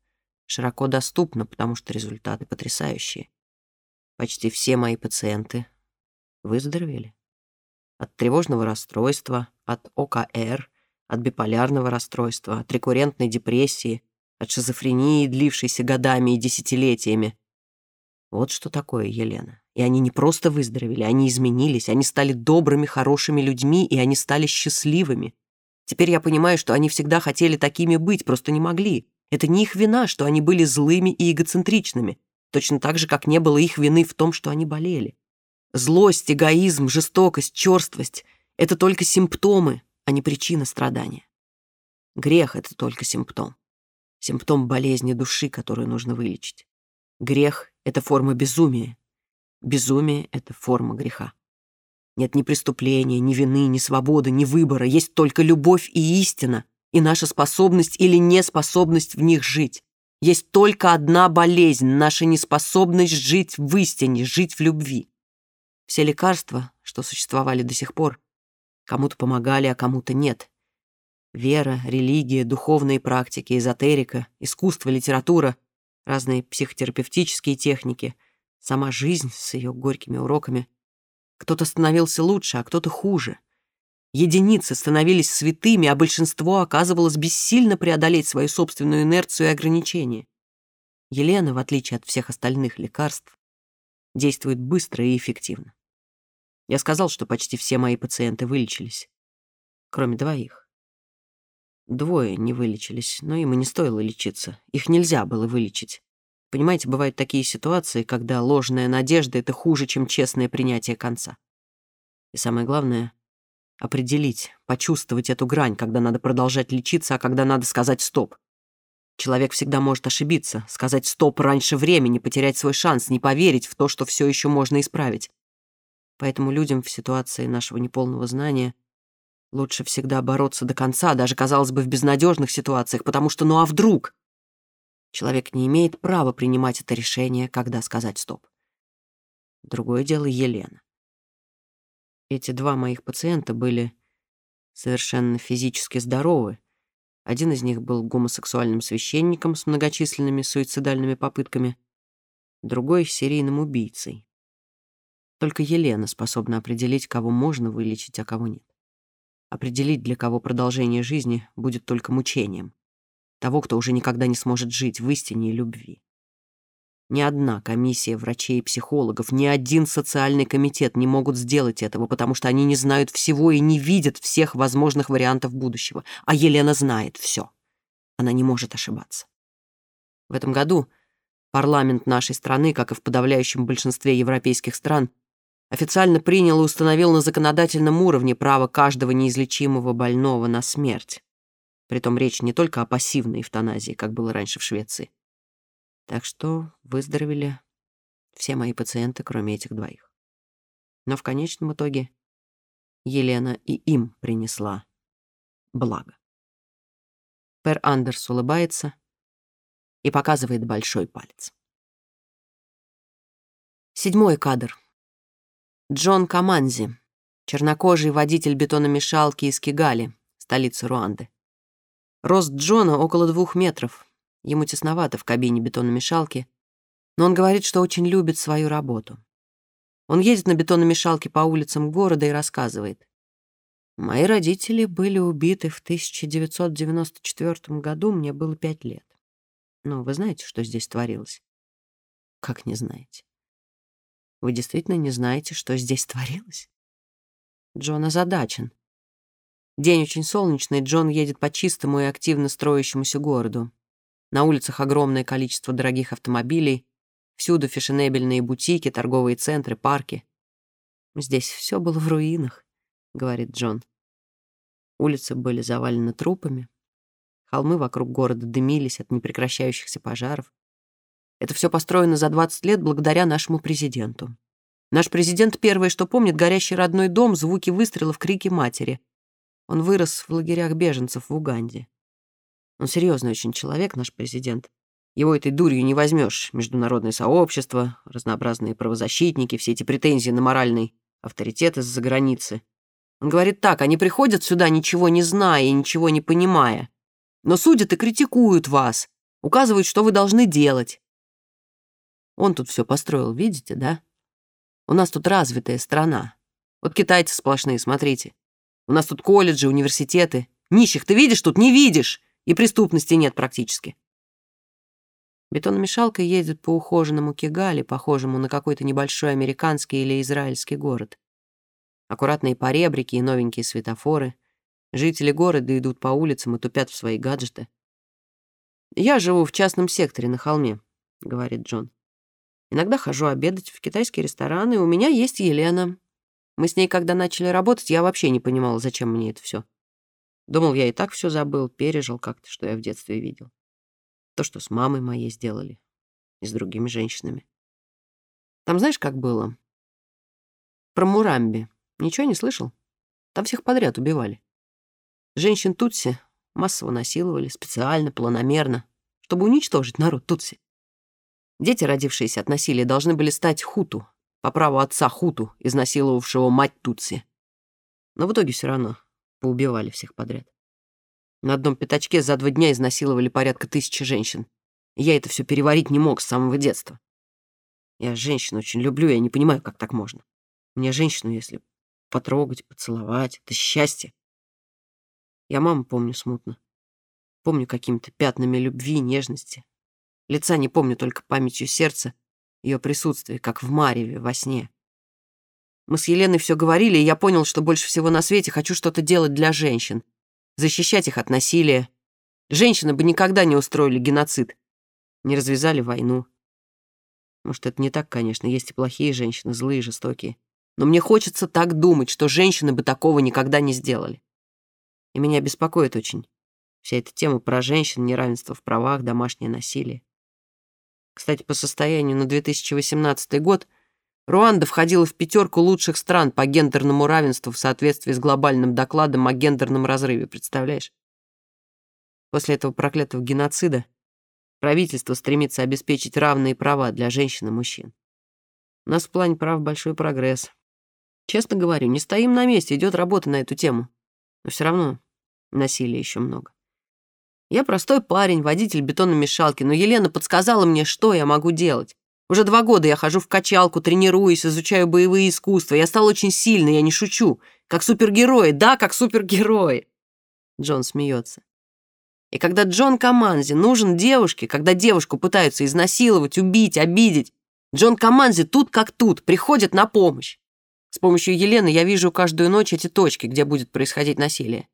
широко доступна, потому что результаты потрясающие. Почти все мои пациенты выздоровели от тревожного расстройства, от ОКР, от биполярного расстройства, от рекуррентной депрессии, от шизофрении, длившейся годами и десятилетиями. Вот что такое Елена. И они не просто выздоровели, они изменились, они стали добрыми, хорошими людьми, и они стали счастливыми. Теперь я понимаю, что они всегда хотели такими быть, просто не могли. Это не их вина, что они были злыми и эгоцентричными, точно так же, как не было их вины в том, что они болели. Злость, эгоизм, жестокость, черствость — это только симптомы, а не причина страдания. Грех — это только симптом. Симптом болезни души, которую нужно вылечить. Грех — это форма безумия. Безумие — это форма греха. Нет ни преступления, ни вины, ни свободы, ни выбора. Есть только любовь и истина, и наша способность или неспособность в них жить. Есть только одна болезнь — наша неспособность жить в истине, жить в любви. Все лекарства, что существовали до сих пор, кому-то помогали, а кому-то нет. Вера, религия, духовные практики, эзотерика, искусство, литература, разные психотерапевтические техники, сама жизнь с ее горькими уроками. Кто-то становился лучше, а кто-то хуже. Единицы становились святыми, а большинство оказывалось бессильно преодолеть свою собственную инерцию и ограничения. Елена, в отличие от всех остальных лекарств, действует быстро и эффективно. Я сказал, что почти все мои пациенты вылечились, кроме двоих. Двое не вылечились, но им и не стоило лечиться. Их нельзя было вылечить. Понимаете, бывают такие ситуации, когда ложная надежда — это хуже, чем честное принятие конца. И самое главное — определить, почувствовать эту грань, когда надо продолжать лечиться, а когда надо сказать «стоп». Человек всегда может ошибиться, сказать «стоп» раньше времени, потерять свой шанс, не поверить в то, что все еще можно исправить. Поэтому людям в ситуации нашего неполного знания лучше всегда бороться до конца, даже, казалось бы, в безнадежных ситуациях, потому что ну а вдруг? Человек не имеет права принимать это решение, когда сказать «стоп». Другое дело Елена. Эти два моих пациента были совершенно физически здоровы, один из них был гомосексуальным священником с многочисленными суицидальными попытками, другой — серийным убийцей. Только Елена способна определить, кого можно вылечить, а кого нет. Определить, для кого продолжение жизни будет только мучением. Того, кто уже никогда не сможет жить в истине и любви. Ни одна комиссия врачей и психологов, ни один социальный комитет не могут сделать этого, потому что они не знают всего и не видят всех возможных вариантов будущего. А Елена знает все. Она не может ошибаться. В этом году парламент нашей страны, как и в подавляющем большинстве европейских стран, официально принял и установил на законодательном уровне право каждого неизлечимого больного на смерть. Притом речь не только о пассивной эвтаназии, как было раньше в Швеции, так что выздоровели все мои пациенты, кроме этих двоих. Но в конечном итоге Елена и им принесла благо. Пер Андерс улыбается и показывает большой палец. Седьмой кадр. Джон Каманзи, чернокожий водитель бетономешалки из Кигали, столицы Руанды. Рост Джона около двух метров, Ему тесновато в кабине бетономешалки, но он говорит, что очень любит свою работу. Он едет на бетономешалке по улицам города и рассказывает. «Мои родители были убиты в 1994 году, мне было пять лет. Ну, вы знаете, что здесь творилось?» «Как не знаете?» «Вы действительно не знаете, что здесь творилось?» Джон озадачен. День очень солнечный, Джон едет по чистому и активно строящемуся городу. На улицах огромное количество дорогих автомобилей, всюду фешенебельные бутики, торговые центры, парки. «Здесь все было в руинах», — говорит Джон. Улицы были завалены трупами, холмы вокруг города дымились от непрекращающихся пожаров. Это все построено за 20 лет благодаря нашему президенту. Наш президент первое, что помнит, горящий родной дом, звуки выстрелов, крики матери. Он вырос в лагерях беженцев в Уганде. Он серьезный очень человек, наш президент. Его этой дурью не возьмешь. Международное сообщество, разнообразные правозащитники, все эти претензии на моральный авторитет из-за границы. Он говорит так, они приходят сюда, ничего не зная и ничего не понимая. Но судят и критикуют вас, указывают, что вы должны делать. Он тут все построил, видите, да? У нас тут развитая страна. Вот китайцы сплошные, смотрите. У нас тут колледжи, университеты. Нищих ты видишь тут? Не видишь. И преступности нет практически. Бетономешалка едет по ухоженному Кигали, похожему на какой-то небольшой американский или израильский город. Аккуратные поребрики и новенькие светофоры. Жители города идут по улицам и тупят в свои гаджеты. «Я живу в частном секторе на холме», — говорит Джон. «Иногда хожу обедать в китайские рестораны, у меня есть Елена. Мы с ней, когда начали работать, я вообще не понимала, зачем мне это все. Думал, я и так все забыл, пережил как-то, что я в детстве видел. То, что с мамой моей сделали. И с другими женщинами. Там знаешь, как было? Про Мурамби. Ничего не слышал? Там всех подряд убивали. Женщин Тутси массово насиловали, специально, планомерно, чтобы уничтожить народ Тутси. Дети, родившиеся от насилия, должны были стать хуту, по праву отца хуту, изнасиловавшего мать Тутси. Но в итоге все равно Поубивали всех подряд. На одном пятачке за два дня изнасиловали порядка тысячи женщин. я это все переварить не мог с самого детства. Я женщин очень люблю, я не понимаю, как так можно. Мне женщину, если потрогать, поцеловать, это счастье. Я маму помню смутно. Помню какими-то пятнами любви, нежности. Лица не помню только памятью сердца, ее присутствие, как в мареве, во сне. Мы с Еленой все говорили, и я понял, что больше всего на свете хочу что-то делать для женщин. Защищать их от насилия. Женщины бы никогда не устроили геноцид. Не развязали войну. Может, это не так, конечно. Есть и плохие женщины, злые, жестокие. Но мне хочется так думать, что женщины бы такого никогда не сделали. И меня беспокоит очень вся эта тема про женщин, неравенство в правах, домашнее насилие. Кстати, по состоянию на 2018 год Руанда входила в пятерку лучших стран по гендерному равенству в соответствии с глобальным докладом о гендерном разрыве, представляешь? После этого проклятого геноцида правительство стремится обеспечить равные права для женщин и мужчин. У нас в плане прав большой прогресс. Честно говорю, не стоим на месте, идет работа на эту тему. Но все равно насилия еще много. Я простой парень, водитель бетономешалки, но Елена подсказала мне, что я могу делать. Уже два года я хожу в качалку, тренируюсь, изучаю боевые искусства. Я стал очень сильный, я не шучу. Как супергерой, да, как супергерой. Джон смеется. И когда Джон Каманзи нужен девушке, когда девушку пытаются изнасиловать, убить, обидеть, Джон Каманзи тут как тут, приходит на помощь. С помощью Елены я вижу каждую ночь эти точки, где будет происходить насилие.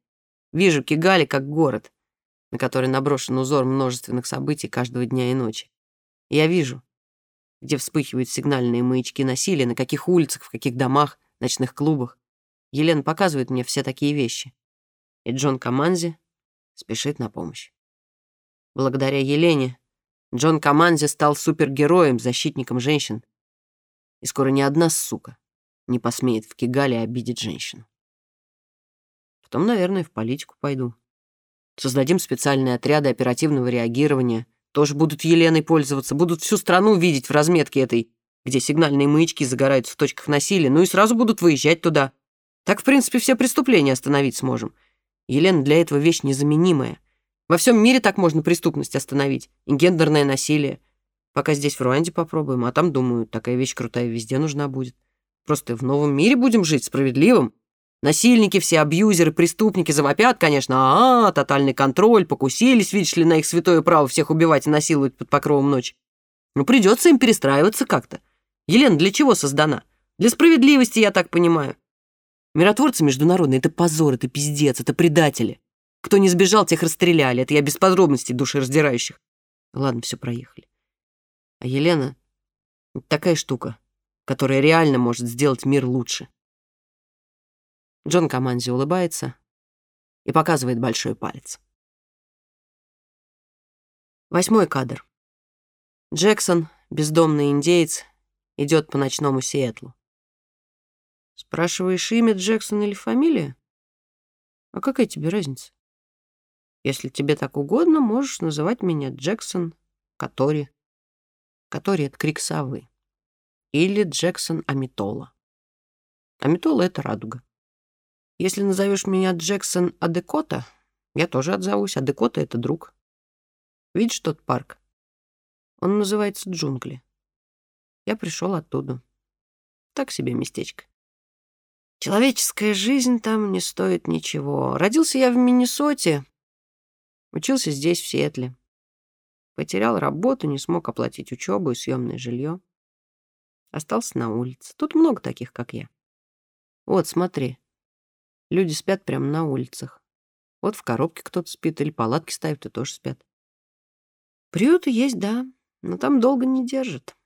Вижу Кигали как город на который наброшен узор множественных событий каждого дня и ночи. я вижу, где вспыхивают сигнальные маячки насилия, на каких улицах, в каких домах, ночных клубах. Елена показывает мне все такие вещи. И Джон Каманзи спешит на помощь. Благодаря Елене Джон Каманзи стал супергероем, защитником женщин. И скоро ни одна сука не посмеет в Кигале обидеть женщину. Потом, наверное, в политику пойду. Создадим специальные отряды оперативного реагирования. Тоже будут Еленой пользоваться, будут всю страну видеть в разметке этой, где сигнальные маячки загораются в точках насилия, ну и сразу будут выезжать туда. Так, в принципе, все преступления остановить сможем. Елена для этого вещь незаменимая. Во всем мире так можно преступность остановить. И гендерное насилие. Пока здесь в Руанде попробуем, а там, думаю, такая вещь крутая везде нужна будет. Просто в новом мире будем жить, справедливым. Насильники все, абьюзеры, преступники завопят, конечно, а, -а, тотальный контроль, покусились, видишь ли, на их святое право всех убивать и насиловать под покровом ночи. Ну, придется им перестраиваться как-то. Елена для чего создана? Для справедливости, я так понимаю. Миротворцы международные — это позор, это пиздец, это предатели. Кто не сбежал, тех расстреляли. Это я без подробностей душераздирающих. Ладно, все, проехали. А Елена — такая штука, которая реально может сделать мир лучше. Джон Каманзи улыбается и показывает большой палец. Восьмой кадр. Джексон, бездомный индеец, идет по ночному Сиэтлу. Спрашиваешь, имя Джексон или фамилия? А какая тебе разница? Если тебе так угодно, можешь называть меня Джексон Катори. Катори — это крик совы. Или Джексон Амитола. Амитола — это радуга. Если назовешь меня Джексон Адекота, я тоже отзовусь. Адекота — это друг. Видишь тот парк? Он называется Джунгли. Я пришел оттуда. Так себе местечко. Человеческая жизнь там не стоит ничего. Родился я в Миннесоте, учился здесь, в Сиэтле. Потерял работу, не смог оплатить учебу и съемное жилье. Остался на улице. Тут много таких, как я. Вот, смотри. Люди спят прямо на улицах. Вот в коробке кто-то спит, или палатки ставят и тоже спят. Приюты есть, да, но там долго не держат.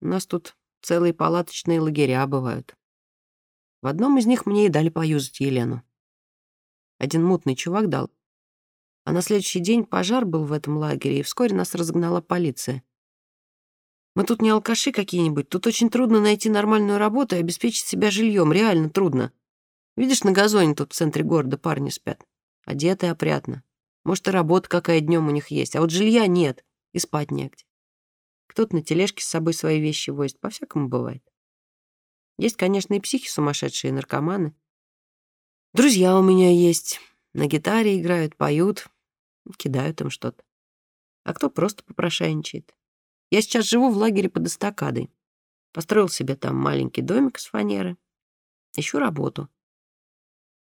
У нас тут целые палаточные лагеря бывают. В одном из них мне и дали поюзать Елену. Один мутный чувак дал. А на следующий день пожар был в этом лагере, и вскоре нас разогнала полиция. Мы тут не алкаши какие-нибудь, тут очень трудно найти нормальную работу и обеспечить себя жильем, реально трудно. Видишь, на газоне тут в центре города парни спят. Одеты опрятно. Может, и работа какая днем у них есть. А вот жилья нет, и спать негде. Кто-то на тележке с собой свои вещи возит. По-всякому бывает. Есть, конечно, и психи сумасшедшие, и наркоманы. Друзья у меня есть. На гитаре играют, поют, кидают им что-то. А кто просто попрошайничает. Я сейчас живу в лагере под эстакадой. Построил себе там маленький домик из фанеры. Ищу работу.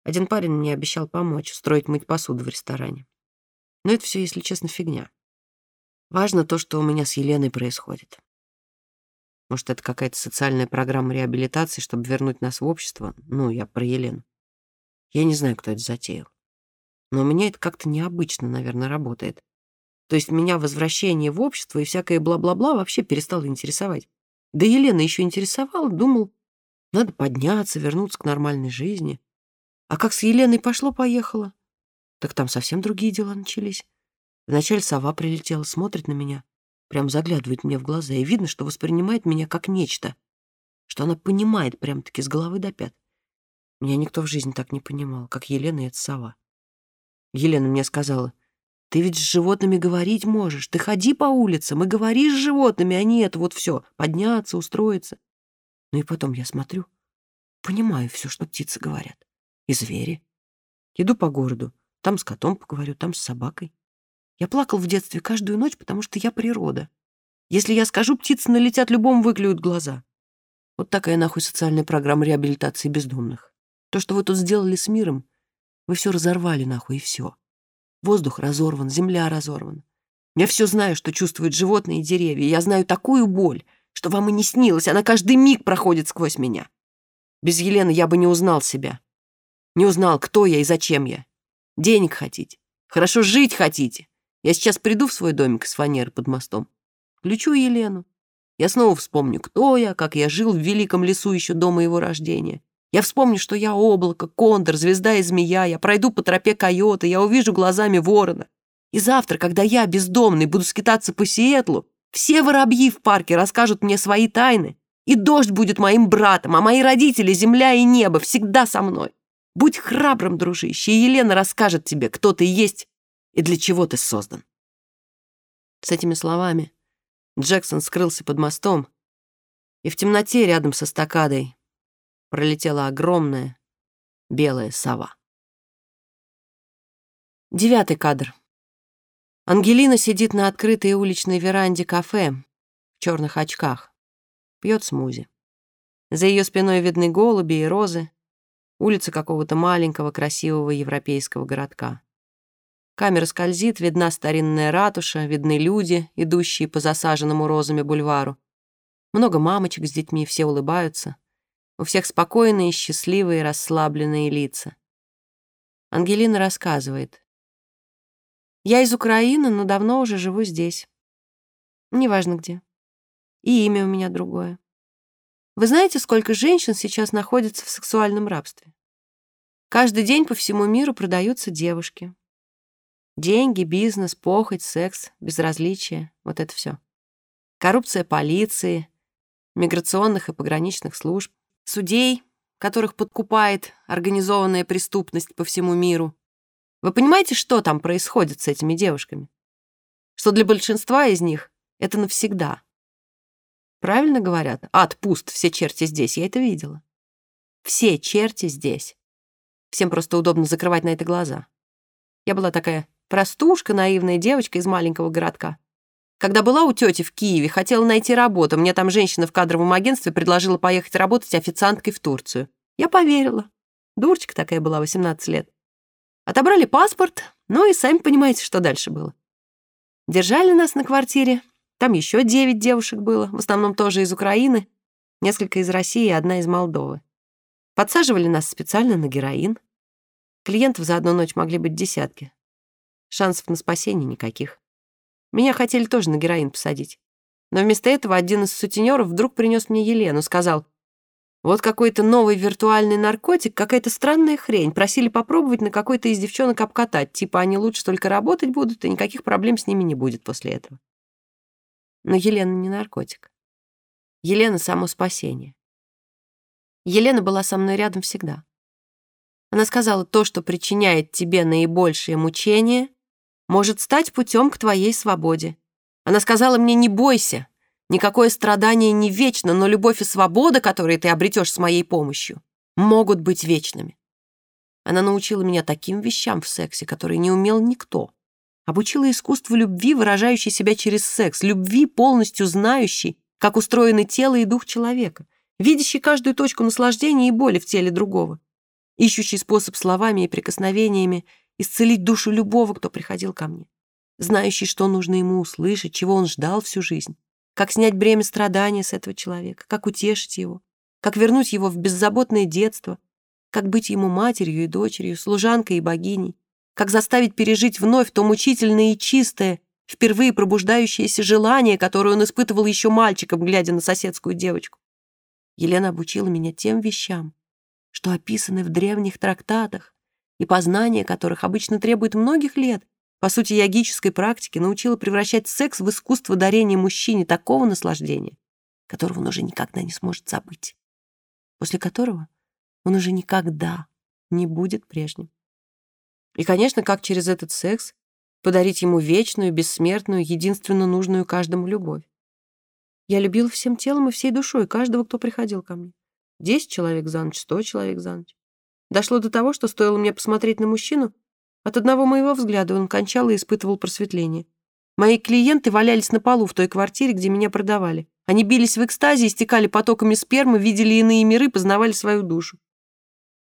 Один парень мне обещал помочь, устроить мыть посуду в ресторане. Но это все, если честно, фигня. Важно то, что у меня с Еленой происходит. Может, это какая-то социальная программа реабилитации, чтобы вернуть нас в общество? Ну, я про Елену. Я не знаю, кто это затеял. Но у меня это как-то необычно, наверное, работает. То есть меня возвращение в общество и всякое бла-бла-бла вообще перестало интересовать. Да Елена еще интересовала, думал, надо подняться, вернуться к нормальной жизни. А как с Еленой пошло-поехало, так там совсем другие дела начались. Вначале сова прилетела, смотрит на меня, прям заглядывает мне в глаза, и видно, что воспринимает меня как нечто, что она понимает прям-таки с головы до пят. Меня никто в жизни так не понимал, как Елена и эта сова. Елена мне сказала, «Ты ведь с животными говорить можешь. Ты ходи по улицам и говори с животными, а не это вот все, подняться, устроиться». Ну и потом я смотрю, понимаю все, что птицы говорят. И звери. Иду по городу, там с котом поговорю, там с собакой. Я плакал в детстве каждую ночь, потому что я природа. Если я скажу, птицы налетят, любому выклюют глаза. Вот такая нахуй социальная программа реабилитации бездомных. То, что вы тут сделали с миром, вы все разорвали нахуй, и все. Воздух разорван, земля разорвана. Я все знаю, что чувствуют животные и деревья. Я знаю такую боль, что вам и не снилось. Она каждый миг проходит сквозь меня. Без Елены я бы не узнал себя. Не узнал, кто я и зачем я. Денег хотите? Хорошо жить хотите? Я сейчас приду в свой домик с фанеры под мостом. Включу Елену. Я снова вспомню, кто я, как я жил в великом лесу еще до моего рождения. Я вспомню, что я облако, кондор, звезда и змея. Я пройду по тропе койота, я увижу глазами ворона. И завтра, когда я, бездомный, буду скитаться по Сиэтлу, все воробьи в парке расскажут мне свои тайны, и дождь будет моим братом, а мои родители, земля и небо, всегда со мной. Будь храбрым, дружище, и Елена расскажет тебе, кто ты есть и для чего ты создан. С этими словами Джексон скрылся под мостом, и в темноте рядом со стакадой пролетела огромная белая сова. Девятый кадр. Ангелина сидит на открытой уличной веранде кафе в черных очках, пьет смузи. За ее спиной видны голуби и розы, улица какого-то маленького красивого европейского городка. Камера скользит, видна старинная ратуша, видны люди, идущие по засаженному розами бульвару. Много мамочек с детьми, все улыбаются. У всех спокойные, счастливые, расслабленные лица. Ангелина рассказывает. Я из Украины, но давно уже живу здесь. Неважно где. И имя у меня другое. Вы знаете, сколько женщин сейчас находится в сексуальном рабстве? Каждый день по всему миру продаются девушки. Деньги, бизнес, похоть, секс, безразличие — вот это все. Коррупция полиции, миграционных и пограничных служб, судей, которых подкупает организованная преступность по всему миру, вы понимаете, что там происходит с этими девушками? Что для большинства из них это навсегда. Правильно говорят? Ад пуст, все черти здесь, я это видела. Все черти здесь. Всем просто удобно закрывать на это глаза. Я была такая простушка, наивная девочка из маленького городка. Когда была у тети в Киеве, хотела найти работу. Мне там женщина в кадровом агентстве предложила поехать работать официанткой в Турцию. Я поверила. Дурочка такая была, 18 лет. Отобрали паспорт, ну и сами понимаете, что дальше было. Держали нас на квартире. Там еще девять девушек было, в основном тоже из Украины, несколько из России и одна из Молдовы. Подсаживали нас специально на героин. Клиентов за одну ночь могли быть десятки. Шансов на спасение никаких. Меня хотели тоже на героин посадить. Но вместо этого один из сутенеров вдруг принес мне Елену, сказал, вот какой-то новый виртуальный наркотик, какая-то странная хрень. Просили попробовать на какой-то из девчонок обкатать. Типа они лучше только работать будут, и никаких проблем с ними не будет после этого. Но Елена не наркотик. Елена — само спасение. Елена была со мной рядом всегда. Она сказала, то, что причиняет тебе наибольшее мучение, может стать путем к твоей свободе. Она сказала мне, не бойся, Никакое страдание не вечно, но любовь и свобода, которые ты обретешь с моей помощью, могут быть вечными. Она научила меня таким вещам в сексе, которые не умел никто. Обучила искусству любви, выражающей себя через секс, любви, полностью знающей, как устроены тело и дух человека, видящей каждую точку наслаждения и боли в теле другого, ищущий способ словами и прикосновениями исцелить душу любого, кто приходил ко мне, знающий, что нужно ему услышать, чего он ждал всю жизнь как снять бремя страдания с этого человека, как утешить его, как вернуть его в беззаботное детство, как быть ему матерью и дочерью, служанкой и богиней, как заставить пережить вновь то мучительное и чистое, впервые пробуждающееся желание, которое он испытывал еще мальчиком, глядя на соседскую девочку. Елена обучила меня тем вещам, что описаны в древних трактатах, и познание которых обычно требует многих лет, по сути, ягической практики научила превращать секс в искусство дарения мужчине такого наслаждения, которого он уже никогда не сможет забыть, после которого он уже никогда не будет прежним. И, конечно, как через этот секс подарить ему вечную, бессмертную, единственно нужную каждому любовь. Я любил всем телом и всей душой каждого, кто приходил ко мне. Десять человек за ночь, сто человек за ночь. Дошло до того, что стоило мне посмотреть на мужчину, от одного моего взгляда он кончал и испытывал просветление. Мои клиенты валялись на полу в той квартире, где меня продавали. Они бились в экстазе, истекали потоками спермы, видели иные миры, познавали свою душу.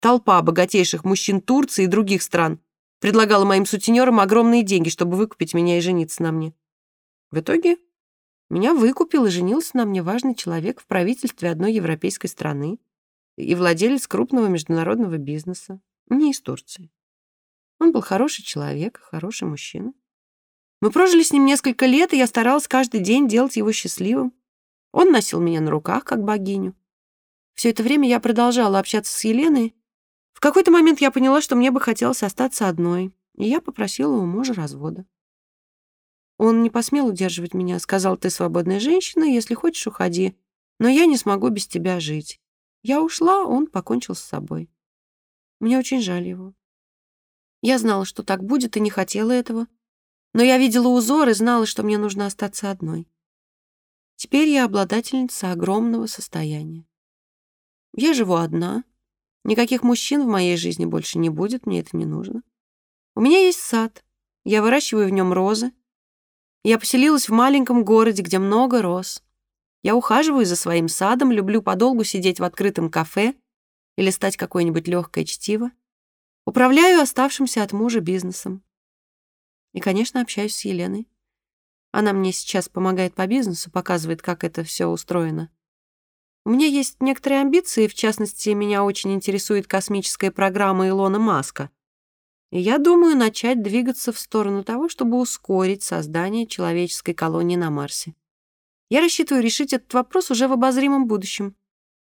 Толпа богатейших мужчин Турции и других стран предлагала моим сутенерам огромные деньги, чтобы выкупить меня и жениться на мне. В итоге меня выкупил и женился на мне важный человек в правительстве одной европейской страны и владелец крупного международного бизнеса, не из Турции. Он был хороший человек, хороший мужчина. Мы прожили с ним несколько лет, и я старалась каждый день делать его счастливым. Он носил меня на руках, как богиню. Все это время я продолжала общаться с Еленой. В какой-то момент я поняла, что мне бы хотелось остаться одной, и я попросила у мужа развода. Он не посмел удерживать меня, сказал, ты свободная женщина, если хочешь, уходи, но я не смогу без тебя жить. Я ушла, он покончил с собой. Мне очень жаль его. Я знала, что так будет, и не хотела этого. Но я видела узор и знала, что мне нужно остаться одной. Теперь я обладательница огромного состояния. Я живу одна. Никаких мужчин в моей жизни больше не будет, мне это не нужно. У меня есть сад. Я выращиваю в нем розы. Я поселилась в маленьком городе, где много роз. Я ухаживаю за своим садом, люблю подолгу сидеть в открытом кафе или стать какое-нибудь легкое чтиво. Управляю оставшимся от мужа бизнесом. И, конечно, общаюсь с Еленой. Она мне сейчас помогает по бизнесу, показывает, как это все устроено. Меня есть некоторые амбиции, в частности, меня очень интересует космическая программа Илона Маска. И я думаю начать двигаться в сторону того, чтобы ускорить создание человеческой колонии на Марсе. Я рассчитываю решить этот вопрос уже в обозримом будущем.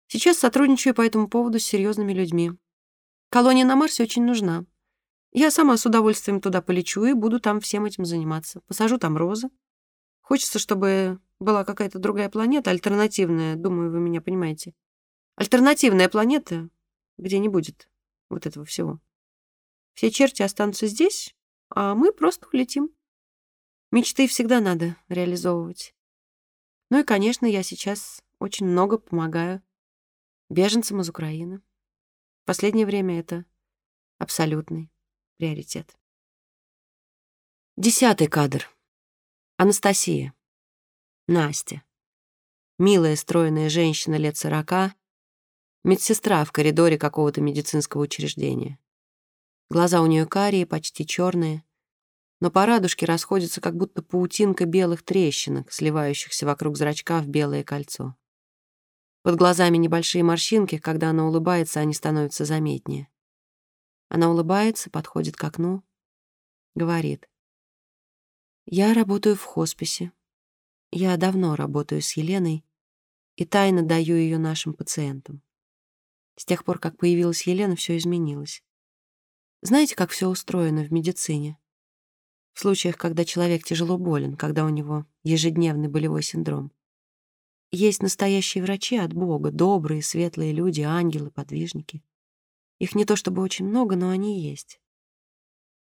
Сейчас сотрудничаю по этому поводу с серьезными людьми. Колония на Марсе очень нужна. Я сама с удовольствием туда полечу и буду там всем этим заниматься. Посажу там розы. Хочется, чтобы была какая-то другая планета, альтернативная, думаю, вы меня понимаете. Альтернативная планета, где не будет вот этого всего. Все черти останутся здесь, а мы просто улетим. Мечты всегда надо реализовывать. Ну и, конечно, я сейчас очень много помогаю беженцам из Украины последнее время это абсолютный приоритет. Десятый кадр. Анастасия. Настя. Милая, стройная женщина лет сорока, медсестра в коридоре какого-то медицинского учреждения. Глаза у нее карие, почти черные, но по радужке расходятся как будто паутинка белых трещинок, сливающихся вокруг зрачка в белое кольцо. Под глазами небольшие морщинки, когда она улыбается, они становятся заметнее. Она улыбается, подходит к окну, говорит. «Я работаю в хосписе. Я давно работаю с Еленой и тайно даю ее нашим пациентам. С тех пор, как появилась Елена, все изменилось. Знаете, как все устроено в медицине? В случаях, когда человек тяжело болен, когда у него ежедневный болевой синдром. Есть настоящие врачи от Бога, добрые, светлые люди, ангелы, подвижники. Их не то чтобы очень много, но они есть.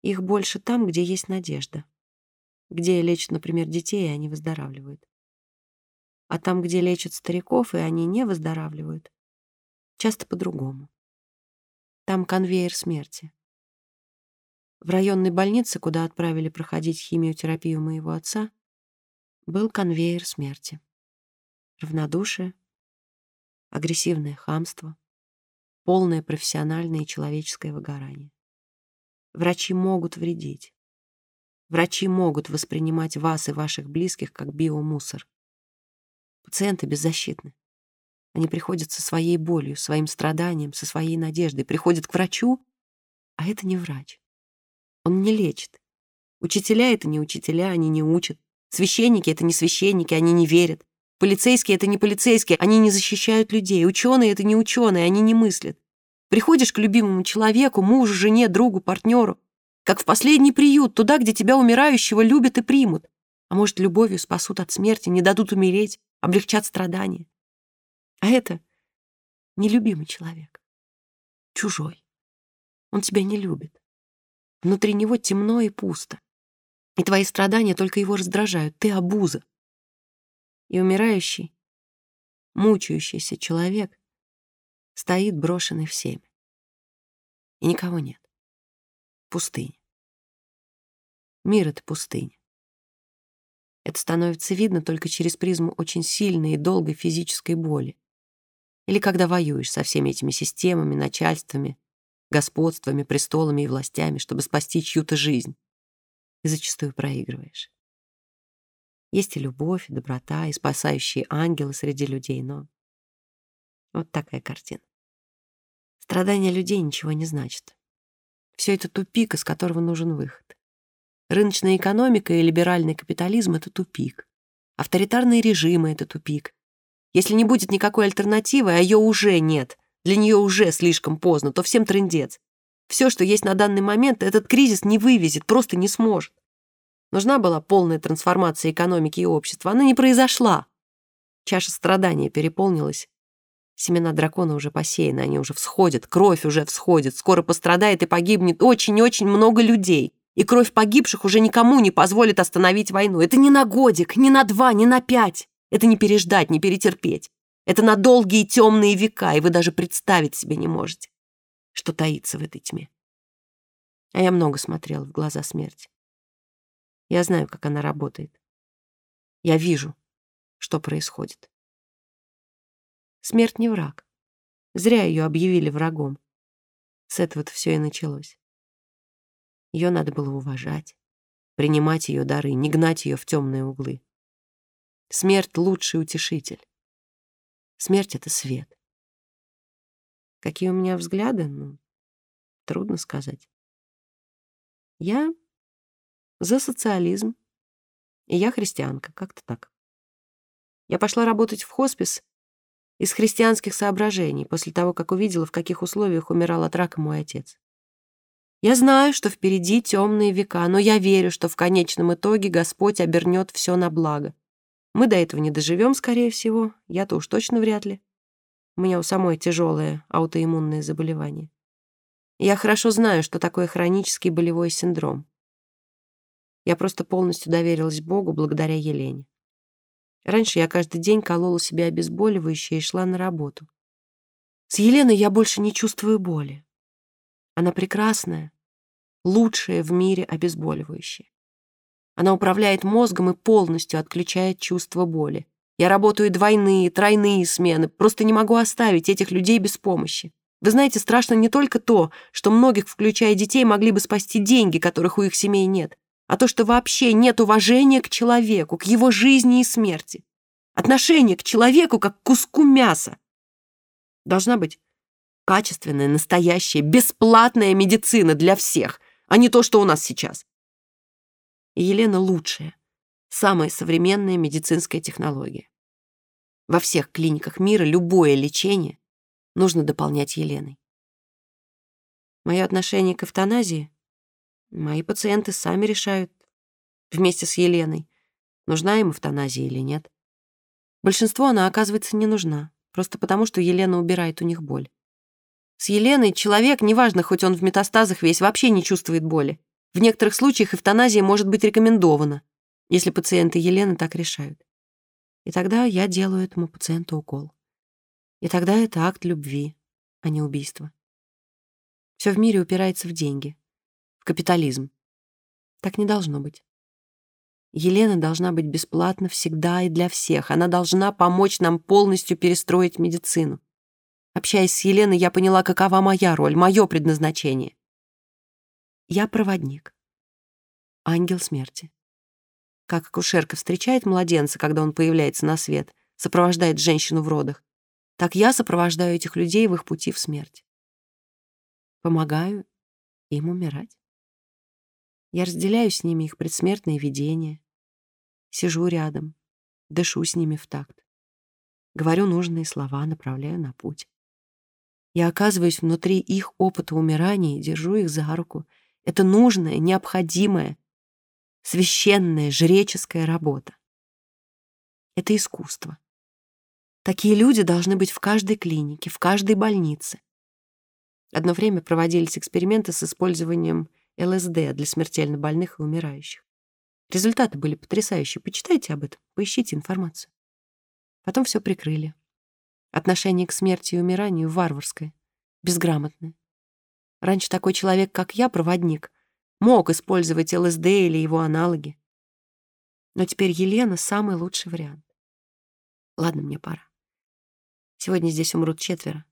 Их больше там, где есть надежда. Где лечат, например, детей, и они выздоравливают. А там, где лечат стариков, и они не выздоравливают, часто по-другому. Там конвейер смерти. В районной больнице, куда отправили проходить химиотерапию моего отца, был конвейер смерти равнодушие, агрессивное хамство, полное профессиональное и человеческое выгорание. Врачи могут вредить. Врачи могут воспринимать вас и ваших близких как биомусор. Пациенты беззащитны. Они приходят со своей болью, своим страданием, со своей надеждой, приходят к врачу, а это не врач. Он не лечит. Учителя — это не учителя, они не учат. Священники — это не священники, они не верят. Полицейские — это не полицейские, они не защищают людей. Ученые — это не ученые, они не мыслят. Приходишь к любимому человеку, мужу, жене, другу, партнеру, как в последний приют, туда, где тебя умирающего любят и примут. А может, любовью спасут от смерти, не дадут умереть, облегчат страдания. А это нелюбимый человек, чужой. Он тебя не любит. Внутри него темно и пусто. И твои страдания только его раздражают. Ты обуза. И умирающий, мучающийся человек стоит брошенный всеми. И никого нет. Пустыня. Мир — это пустыня. Это становится видно только через призму очень сильной и долгой физической боли. Или когда воюешь со всеми этими системами, начальствами, господствами, престолами и властями, чтобы спасти чью-то жизнь. И зачастую проигрываешь. Есть и любовь, и доброта, и спасающие ангелы среди людей, но вот такая картина. Страдания людей ничего не значат. Все это тупик, из которого нужен выход. Рыночная экономика и либеральный капитализм — это тупик. Авторитарные режимы — это тупик. Если не будет никакой альтернативы, а ее уже нет, для нее уже слишком поздно, то всем трындец. Все, что есть на данный момент, этот кризис не вывезет, просто не сможет. Нужна была полная трансформация экономики и общества. Она не произошла. Чаша страдания переполнилась. Семена дракона уже посеяны, они уже всходят, кровь уже всходит, скоро пострадает и погибнет очень-очень много людей и кровь погибших уже никому не позволит остановить войну. Это не на годик, не на два, не на пять. Это не переждать, не перетерпеть. Это на долгие темные века, и вы даже представить себе не можете, что таится в этой тьме. А я много смотрела в глаза смерти. Я знаю, как она работает. Я вижу, что происходит. Смерть не враг. Зря ее объявили врагом. С этого-то все и началось. Ее надо было уважать, принимать ее дары, не гнать ее в темные углы. Смерть — лучший утешитель. Смерть — это свет. Какие у меня взгляды? Ну, трудно сказать. Я за социализм, и я христианка, как-то так. Я пошла работать в хоспис из христианских соображений после того, как увидела, в каких условиях умирал от рака мой отец. Я знаю, что впереди темные века, но я верю, что в конечном итоге Господь обернет все на благо. Мы до этого не доживем, скорее всего. Я-то уж точно вряд ли. У меня у самой тяжелое аутоиммунное заболевание. Я хорошо знаю, что такое хронический болевой синдром. Я просто полностью доверилась Богу благодаря Елене. Раньше я каждый день колола себе обезболивающее и шла на работу. С Еленой я больше не чувствую боли. Она прекрасная, лучшая в мире обезболивающее. Она управляет мозгом и полностью отключает чувство боли. Я работаю двойные, тройные смены, просто не могу оставить этих людей без помощи. Вы знаете, страшно не только то, что многих, включая детей, могли бы спасти деньги, которых у их семей нет, а то, что вообще нет уважения к человеку, к его жизни и смерти. Отношение к человеку как к куску мяса. Должна быть Качественная, настоящая, бесплатная медицина для всех, а не то, что у нас сейчас. Елена лучшая, самая современная медицинская технология. Во всех клиниках мира любое лечение нужно дополнять Еленой. Мое отношение к эвтаназии мои пациенты сами решают вместе с Еленой, нужна им эвтаназия или нет. Большинству она, оказывается, не нужна, просто потому, что Елена убирает у них боль. С Еленой человек, неважно, хоть он в метастазах весь, вообще не чувствует боли. В некоторых случаях эвтаназия может быть рекомендована, если пациенты Елены так решают. И тогда я делаю этому пациенту укол. И тогда это акт любви, а не убийство. Все в мире упирается в деньги, в капитализм. Так не должно быть. Елена должна быть бесплатна всегда и для всех. Она должна помочь нам полностью перестроить медицину. Общаясь с Еленой, я поняла, какова моя роль, мое предназначение. Я проводник. Ангел смерти. Как акушерка встречает младенца, когда он появляется на свет, сопровождает женщину в родах, так я сопровождаю этих людей в их пути в смерть. Помогаю им умирать. Я разделяю с ними их предсмертные видения, сижу рядом, дышу с ними в такт, говорю нужные слова, направляю на путь. Я оказываюсь внутри их опыта умирания и держу их за руку. Это нужная, необходимая, священная, жреческая работа. Это искусство. Такие люди должны быть в каждой клинике, в каждой больнице. Одно время проводились эксперименты с использованием ЛСД для смертельно больных и умирающих. Результаты были потрясающие. Почитайте об этом, поищите информацию. Потом все прикрыли. Отношение к смерти и умиранию варварское, безграмотное. Раньше такой человек, как я, проводник, мог использовать ЛСД или его аналоги. Но теперь Елена — самый лучший вариант. Ладно, мне пора. Сегодня здесь умрут четверо.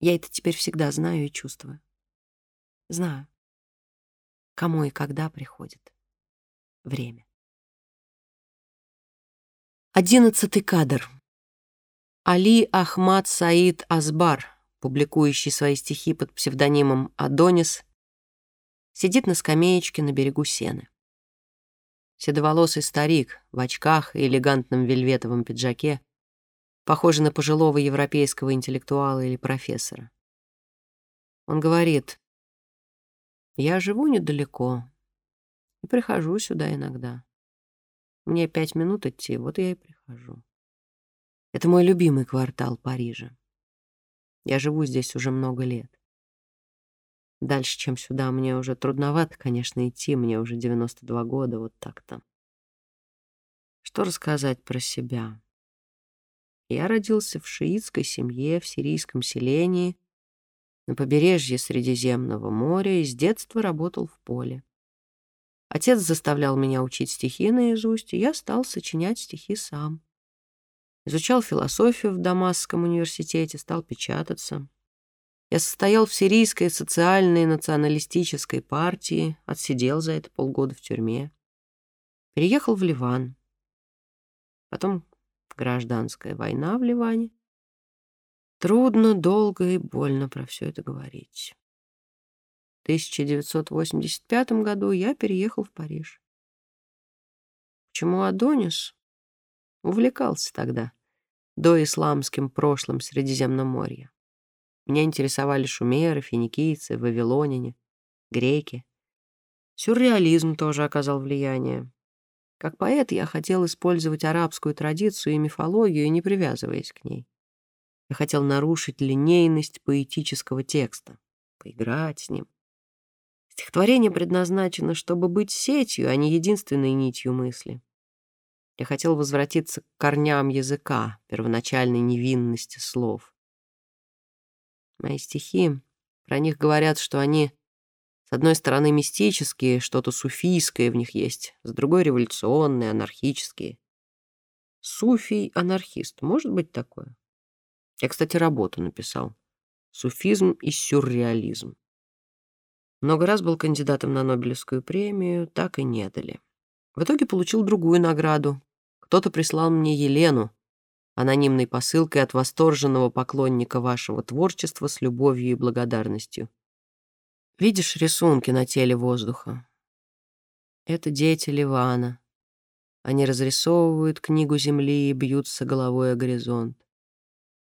Я это теперь всегда знаю и чувствую. Знаю, кому и когда приходит время. Одиннадцатый кадр. Али Ахмад Саид Азбар, публикующий свои стихи под псевдонимом Адонис, сидит на скамеечке на берегу сены. Седоволосый старик в очках и элегантном вельветовом пиджаке, похожий на пожилого европейского интеллектуала или профессора. Он говорит, «Я живу недалеко и прихожу сюда иногда. Мне пять минут идти, вот я и прихожу. Это мой любимый квартал Парижа. Я живу здесь уже много лет. Дальше, чем сюда, мне уже трудновато, конечно, идти. Мне уже 92 года, вот так-то. Что рассказать про себя? Я родился в шиитской семье, в сирийском селении, на побережье Средиземного моря и с детства работал в поле. Отец заставлял меня учить стихи наизусть, и я стал сочинять стихи сам. Изучал философию в Дамасском университете, стал печататься. Я состоял в сирийской социальной националистической партии, отсидел за это полгода в тюрьме. Переехал в Ливан. Потом гражданская война в Ливане. Трудно, долго и больно про все это говорить. В 1985 году я переехал в Париж. Почему Адонис? Увлекался тогда, до исламским прошлым Средиземноморья. Меня интересовали шумеры, финикийцы, вавилоняне, греки. Сюрреализм тоже оказал влияние. Как поэт я хотел использовать арабскую традицию и мифологию, не привязываясь к ней. Я хотел нарушить линейность поэтического текста, поиграть с ним. Стихотворение предназначено, чтобы быть сетью, а не единственной нитью мысли. Я хотел возвратиться к корням языка, первоначальной невинности слов. Мои стихи, про них говорят, что они, с одной стороны, мистические, что-то суфийское в них есть, с другой — революционные, анархические. Суфий-анархист, может быть такое? Я, кстати, работу написал. «Суфизм и сюрреализм». Много раз был кандидатом на Нобелевскую премию, так и не дали. В итоге получил другую награду. Кто-то прислал мне Елену, анонимной посылкой от восторженного поклонника вашего творчества с любовью и благодарностью. Видишь рисунки на теле воздуха? Это дети Ливана. Они разрисовывают книгу земли и бьются головой о горизонт.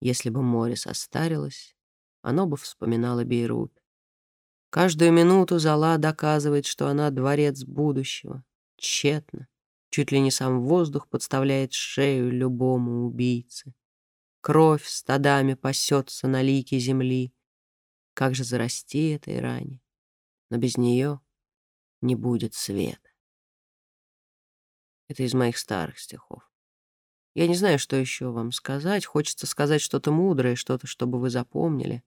Если бы море состарилось, оно бы вспоминало Бейрут. Каждую минуту Зала доказывает, что она дворец будущего тщетно. Чуть ли не сам воздух подставляет шею любому убийце. Кровь стадами пасется на лике земли. Как же зарасти этой ране? Но без нее не будет света. Это из моих старых стихов. Я не знаю, что еще вам сказать. Хочется сказать что-то мудрое, что-то, чтобы вы запомнили.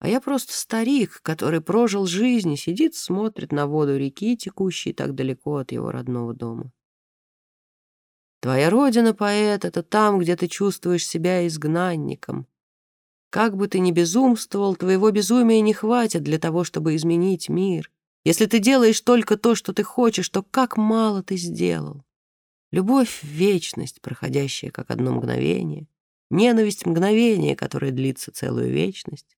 А я просто старик, который прожил жизнь и сидит, смотрит на воду реки, текущей так далеко от его родного дома. Твоя родина, поэт, это там, где ты чувствуешь себя изгнанником. Как бы ты ни безумствовал, твоего безумия не хватит для того, чтобы изменить мир. Если ты делаешь только то, что ты хочешь, то как мало ты сделал. Любовь — вечность, проходящая как одно мгновение. Ненависть — мгновение, которое длится целую вечность.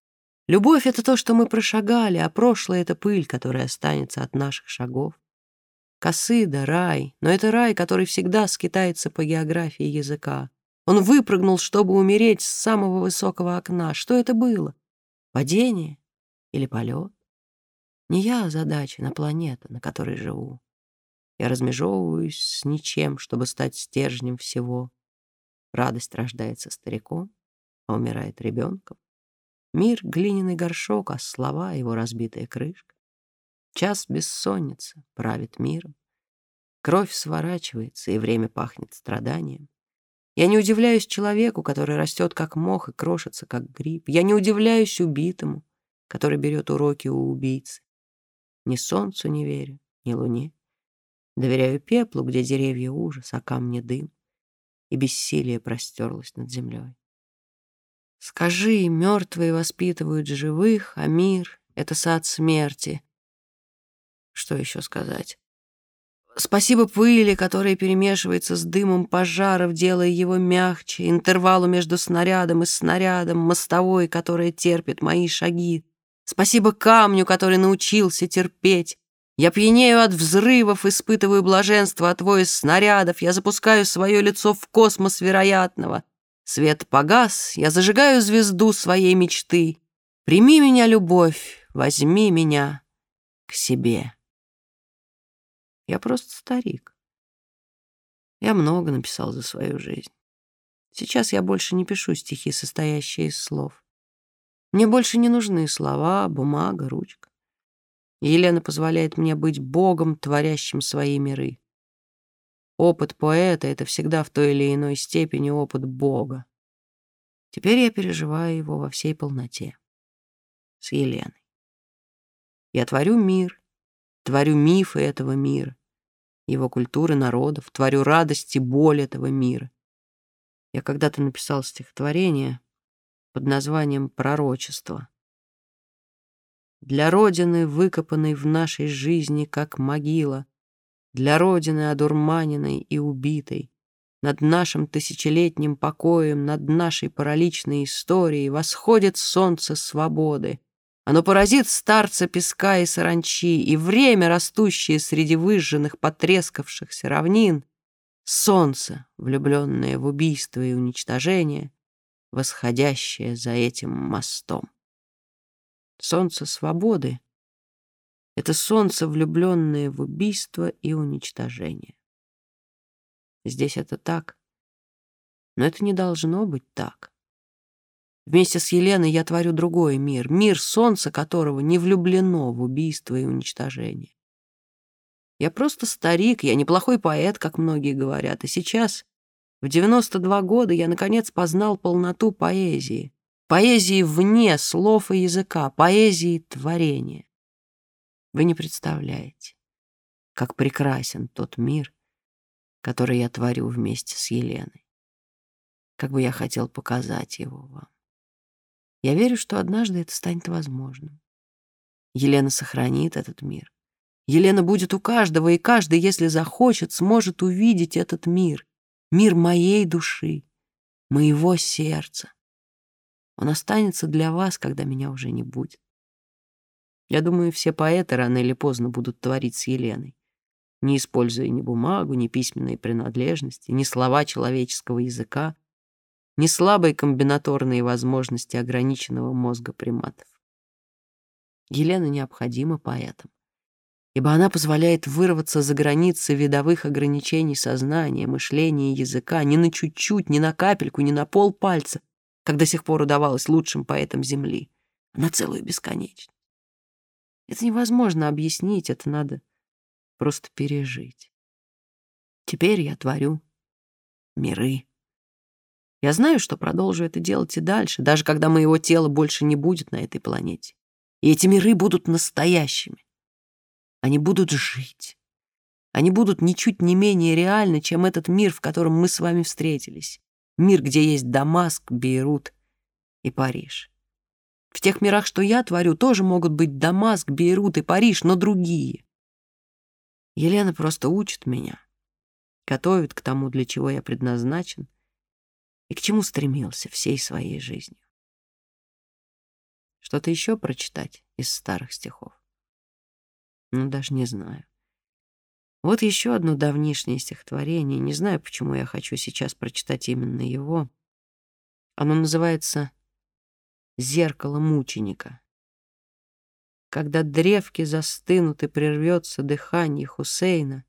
Любовь — это то, что мы прошагали, а прошлое — это пыль, которая останется от наших шагов. Косыда — рай, но это рай, который всегда скитается по географии языка. Он выпрыгнул, чтобы умереть с самого высокого окна. Что это было? Падение или полет? Не я а задача, на планета, на которой живу. Я размежевываюсь с ничем, чтобы стать стержнем всего. Радость рождается стариком, а умирает ребенком. Мир — глиняный горшок, а слова — его разбитая крышка. Час бессонницы правит миром. Кровь сворачивается, и время пахнет страданием. Я не удивляюсь человеку, который растет как мох и крошится как гриб. Я не удивляюсь убитому, который берет уроки у убийцы. Ни солнцу не верю, ни луне. Доверяю пеплу, где деревья ужас, а камни дым. И бессилие простерлось над землей. Скажи, мертвые воспитывают живых, а мир — это сад смерти. Что еще сказать? Спасибо пыли, которая перемешивается с дымом пожаров, делая его мягче, интервалу между снарядом и снарядом, мостовой, которая терпит мои шаги. Спасибо камню, который научился терпеть. Я пьянею от взрывов, испытываю блаженство от воя снарядов, я запускаю свое лицо в космос вероятного. Свет погас, я зажигаю звезду своей мечты. Прими меня, любовь, возьми меня к себе. Я просто старик. Я много написал за свою жизнь. Сейчас я больше не пишу стихи, состоящие из слов. Мне больше не нужны слова, бумага, ручка. Елена позволяет мне быть богом, творящим свои миры. Опыт поэта — это всегда в той или иной степени опыт Бога. Теперь я переживаю его во всей полноте. С Еленой. Я творю мир, творю мифы этого мира, его культуры народов, творю радость и боль этого мира. Я когда-то написал стихотворение под названием «Пророчество». Для Родины, выкопанной в нашей жизни, как могила, для Родины, одурманенной и убитой. Над нашим тысячелетним покоем, над нашей параличной историей восходит солнце свободы. Оно поразит старца песка и саранчи, и время, растущее среди выжженных, потрескавшихся равнин, солнце, влюбленное в убийство и уничтожение, восходящее за этим мостом. Солнце свободы это солнце, влюбленное в убийство и уничтожение. Здесь это так, но это не должно быть так. Вместе с Еленой я творю другой мир, мир солнца которого не влюблено в убийство и уничтожение. Я просто старик, я неплохой поэт, как многие говорят, и сейчас, в 92 года, я, наконец, познал полноту поэзии. Поэзии вне слов и языка, поэзии творения. Вы не представляете, как прекрасен тот мир, который я творю вместе с Еленой. Как бы я хотел показать его вам. Я верю, что однажды это станет возможным. Елена сохранит этот мир. Елена будет у каждого, и каждый, если захочет, сможет увидеть этот мир. Мир моей души, моего сердца. Он останется для вас, когда меня уже не будет. Я думаю, все поэты рано или поздно будут творить с Еленой, не используя ни бумагу, ни письменные принадлежности, ни слова человеческого языка, ни слабые комбинаторные возможности ограниченного мозга приматов. Елена необходима поэтам, ибо она позволяет вырваться за границы видовых ограничений сознания, мышления и языка ни на чуть-чуть, ни на капельку, ни на пол пальца, как до сих пор удавалось лучшим поэтам Земли, а на целую бесконечность. Это невозможно объяснить, это надо просто пережить. Теперь я творю миры. Я знаю, что продолжу это делать и дальше, даже когда моего тела больше не будет на этой планете. И эти миры будут настоящими. Они будут жить. Они будут ничуть не менее реальны, чем этот мир, в котором мы с вами встретились. Мир, где есть Дамаск, Бейрут и Париж. В тех мирах, что я творю, тоже могут быть Дамаск, Бейрут и Париж, но другие. Елена просто учит меня, готовит к тому, для чего я предназначен и к чему стремился всей своей жизнью. Что-то еще прочитать из старых стихов? Ну, даже не знаю. Вот еще одно давнишнее стихотворение. Не знаю, почему я хочу сейчас прочитать именно его. Оно называется «Зеркало мученика». Когда древки застынут и прервется дыхание Хусейна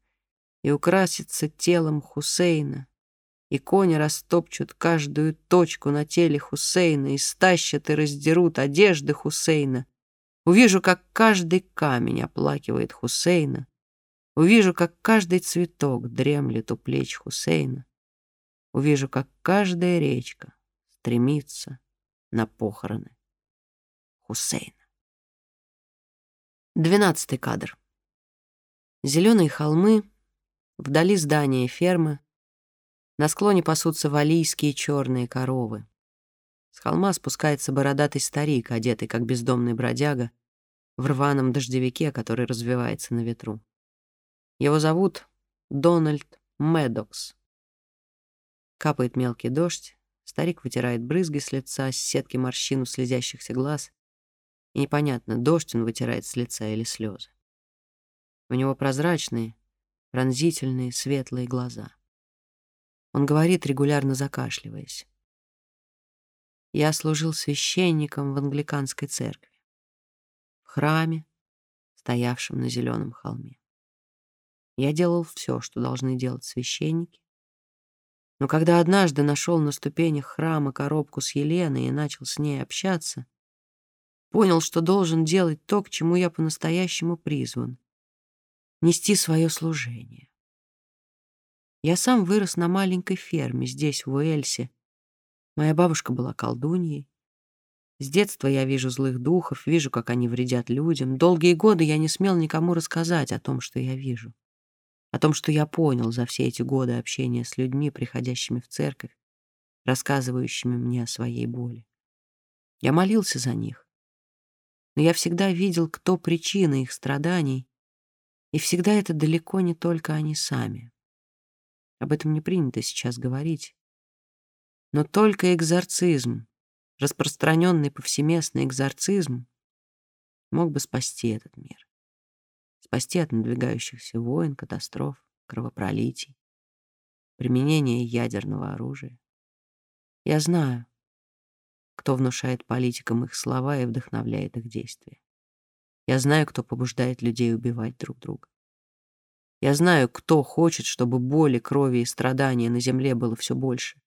и украсится телом Хусейна, и кони растопчут каждую точку на теле Хусейна и стащат и раздерут одежды Хусейна, увижу, как каждый камень оплакивает Хусейна, увижу, как каждый цветок дремлет у плеч Хусейна, увижу, как каждая речка стремится на похороны Хусейна. Двенадцатый кадр. Зеленые холмы, вдали здания фермы, на склоне пасутся валийские черные коровы. С холма спускается бородатый старик, одетый как бездомный бродяга, в рваном дождевике, который развивается на ветру. Его зовут Дональд Медокс. Капает мелкий дождь, старик вытирает брызги с лица, с сетки морщин у слезящихся глаз, и непонятно, дождь он вытирает с лица или слезы. У него прозрачные, пронзительные, светлые глаза. Он говорит, регулярно закашливаясь. Я служил священником в англиканской церкви, в храме, стоявшем на зеленом холме. Я делал все, что должны делать священники. Но когда однажды нашел на ступенях храма коробку с Еленой и начал с ней общаться, понял, что должен делать то, к чему я по-настоящему призван — нести свое служение. Я сам вырос на маленькой ферме здесь, в Уэльсе. Моя бабушка была колдуньей. С детства я вижу злых духов, вижу, как они вредят людям. Долгие годы я не смел никому рассказать о том, что я вижу. О том, что я понял за все эти годы общения с людьми, приходящими в церковь, рассказывающими мне о своей боли. Я молился за них. Но я всегда видел, кто причина их страданий, и всегда это далеко не только они сами. Об этом не принято сейчас говорить. Но только экзорцизм, распространенный повсеместный экзорцизм, мог бы спасти этот мир. Спасти от надвигающихся войн, катастроф, кровопролитий, применения ядерного оружия. Я знаю, кто внушает политикам их слова и вдохновляет их действия. Я знаю, кто побуждает людей убивать друг друга. Я знаю, кто хочет, чтобы боли, крови и страдания на земле было все больше.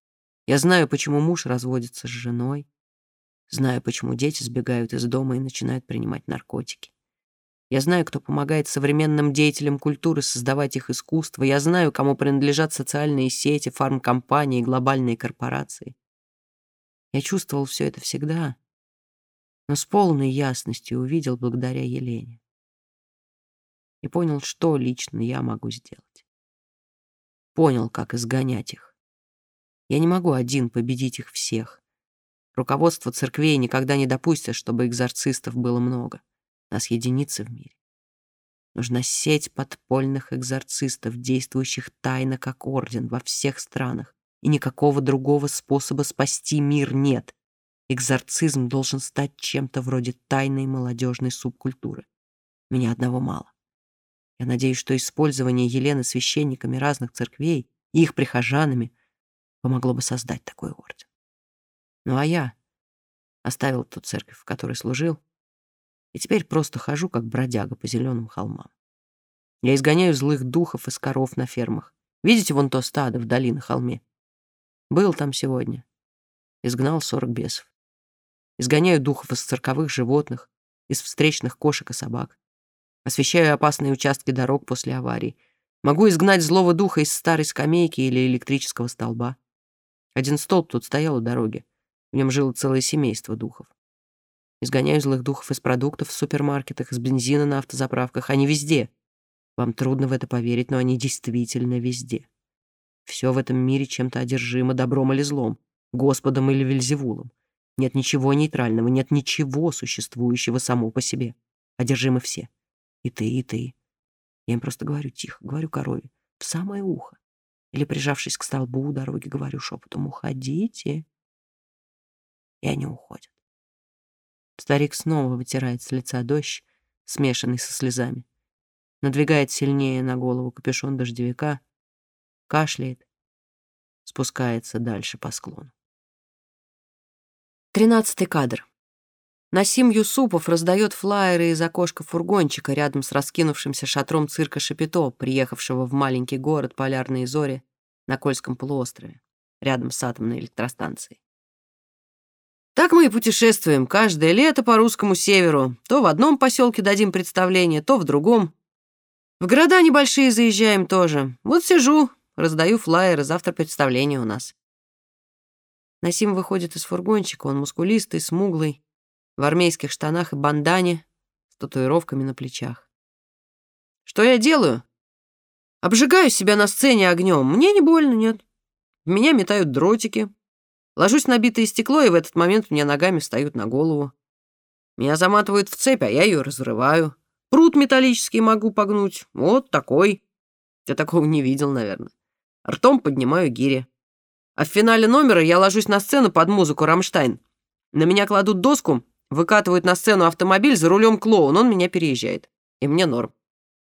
Я знаю, почему муж разводится с женой. Знаю, почему дети сбегают из дома и начинают принимать наркотики. Я знаю, кто помогает современным деятелям культуры создавать их искусство. Я знаю, кому принадлежат социальные сети, фармкомпании, глобальные корпорации. Я чувствовал все это всегда, но с полной ясностью увидел благодаря Елене и понял, что лично я могу сделать. Понял, как изгонять их. Я не могу один победить их всех. Руководство церквей никогда не допустит, чтобы экзорцистов было много. Нас единицы в мире. Нужна сеть подпольных экзорцистов, действующих тайно как орден во всех странах. И никакого другого способа спасти мир нет. Экзорцизм должен стать чем-то вроде тайной молодежной субкультуры. Меня одного мало. Я надеюсь, что использование Елены священниками разных церквей и их прихожанами помогло бы создать такой орден. Ну а я оставил ту церковь, в которой служил, и теперь просто хожу, как бродяга по зеленым холмам. Я изгоняю злых духов из коров на фермах. Видите вон то стадо вдали на холме? Был там сегодня. Изгнал сорок бесов. Изгоняю духов из цирковых животных, из встречных кошек и собак. Освещаю опасные участки дорог после аварий. Могу изгнать злого духа из старой скамейки или электрического столба. Один столб тут стоял у дороги. В нем жило целое семейство духов. Изгоняю злых духов из продуктов в супермаркетах, из бензина на автозаправках. Они везде. Вам трудно в это поверить, но они действительно везде. Все в этом мире чем-то одержимо, добром или злом, Господом или Вельзевулом. Нет ничего нейтрального, нет ничего существующего само по себе. Одержимы все. И ты, и ты. Я им просто говорю тихо, говорю корове, в самое ухо. Или, прижавшись к столбу у дороги, говорю шепотом «Уходите!» И они уходят. Старик снова вытирает с лица дождь, смешанный со слезами. Надвигает сильнее на голову капюшон дождевика, кашляет, спускается дальше по склону. Тринадцатый кадр. Насим Юсупов раздает флаеры из окошка фургончика рядом с раскинувшимся шатром цирка Шапито, приехавшего в маленький город Полярные Зори на Кольском полуострове, рядом с атомной электростанцией. Так мы и путешествуем каждое лето по русскому северу. То в одном поселке дадим представление, то в другом. В города небольшие заезжаем тоже. Вот сижу, раздаю флаеры, завтра представление у нас. Насим выходит из фургончика, он мускулистый, смуглый, в армейских штанах и бандане с татуировками на плечах. Что я делаю? Обжигаю себя на сцене огнем. Мне не больно, нет. В меня метают дротики. Ложусь на битое стекло, и в этот момент мне ногами встают на голову. Меня заматывают в цепь, а я ее разрываю. Пруд металлический могу погнуть. Вот такой. Я такого не видел, наверное. Ртом поднимаю гири. А в финале номера я ложусь на сцену под музыку «Рамштайн». На меня кладут доску, Выкатывают на сцену автомобиль, за рулем клоун, он меня переезжает. И мне норм.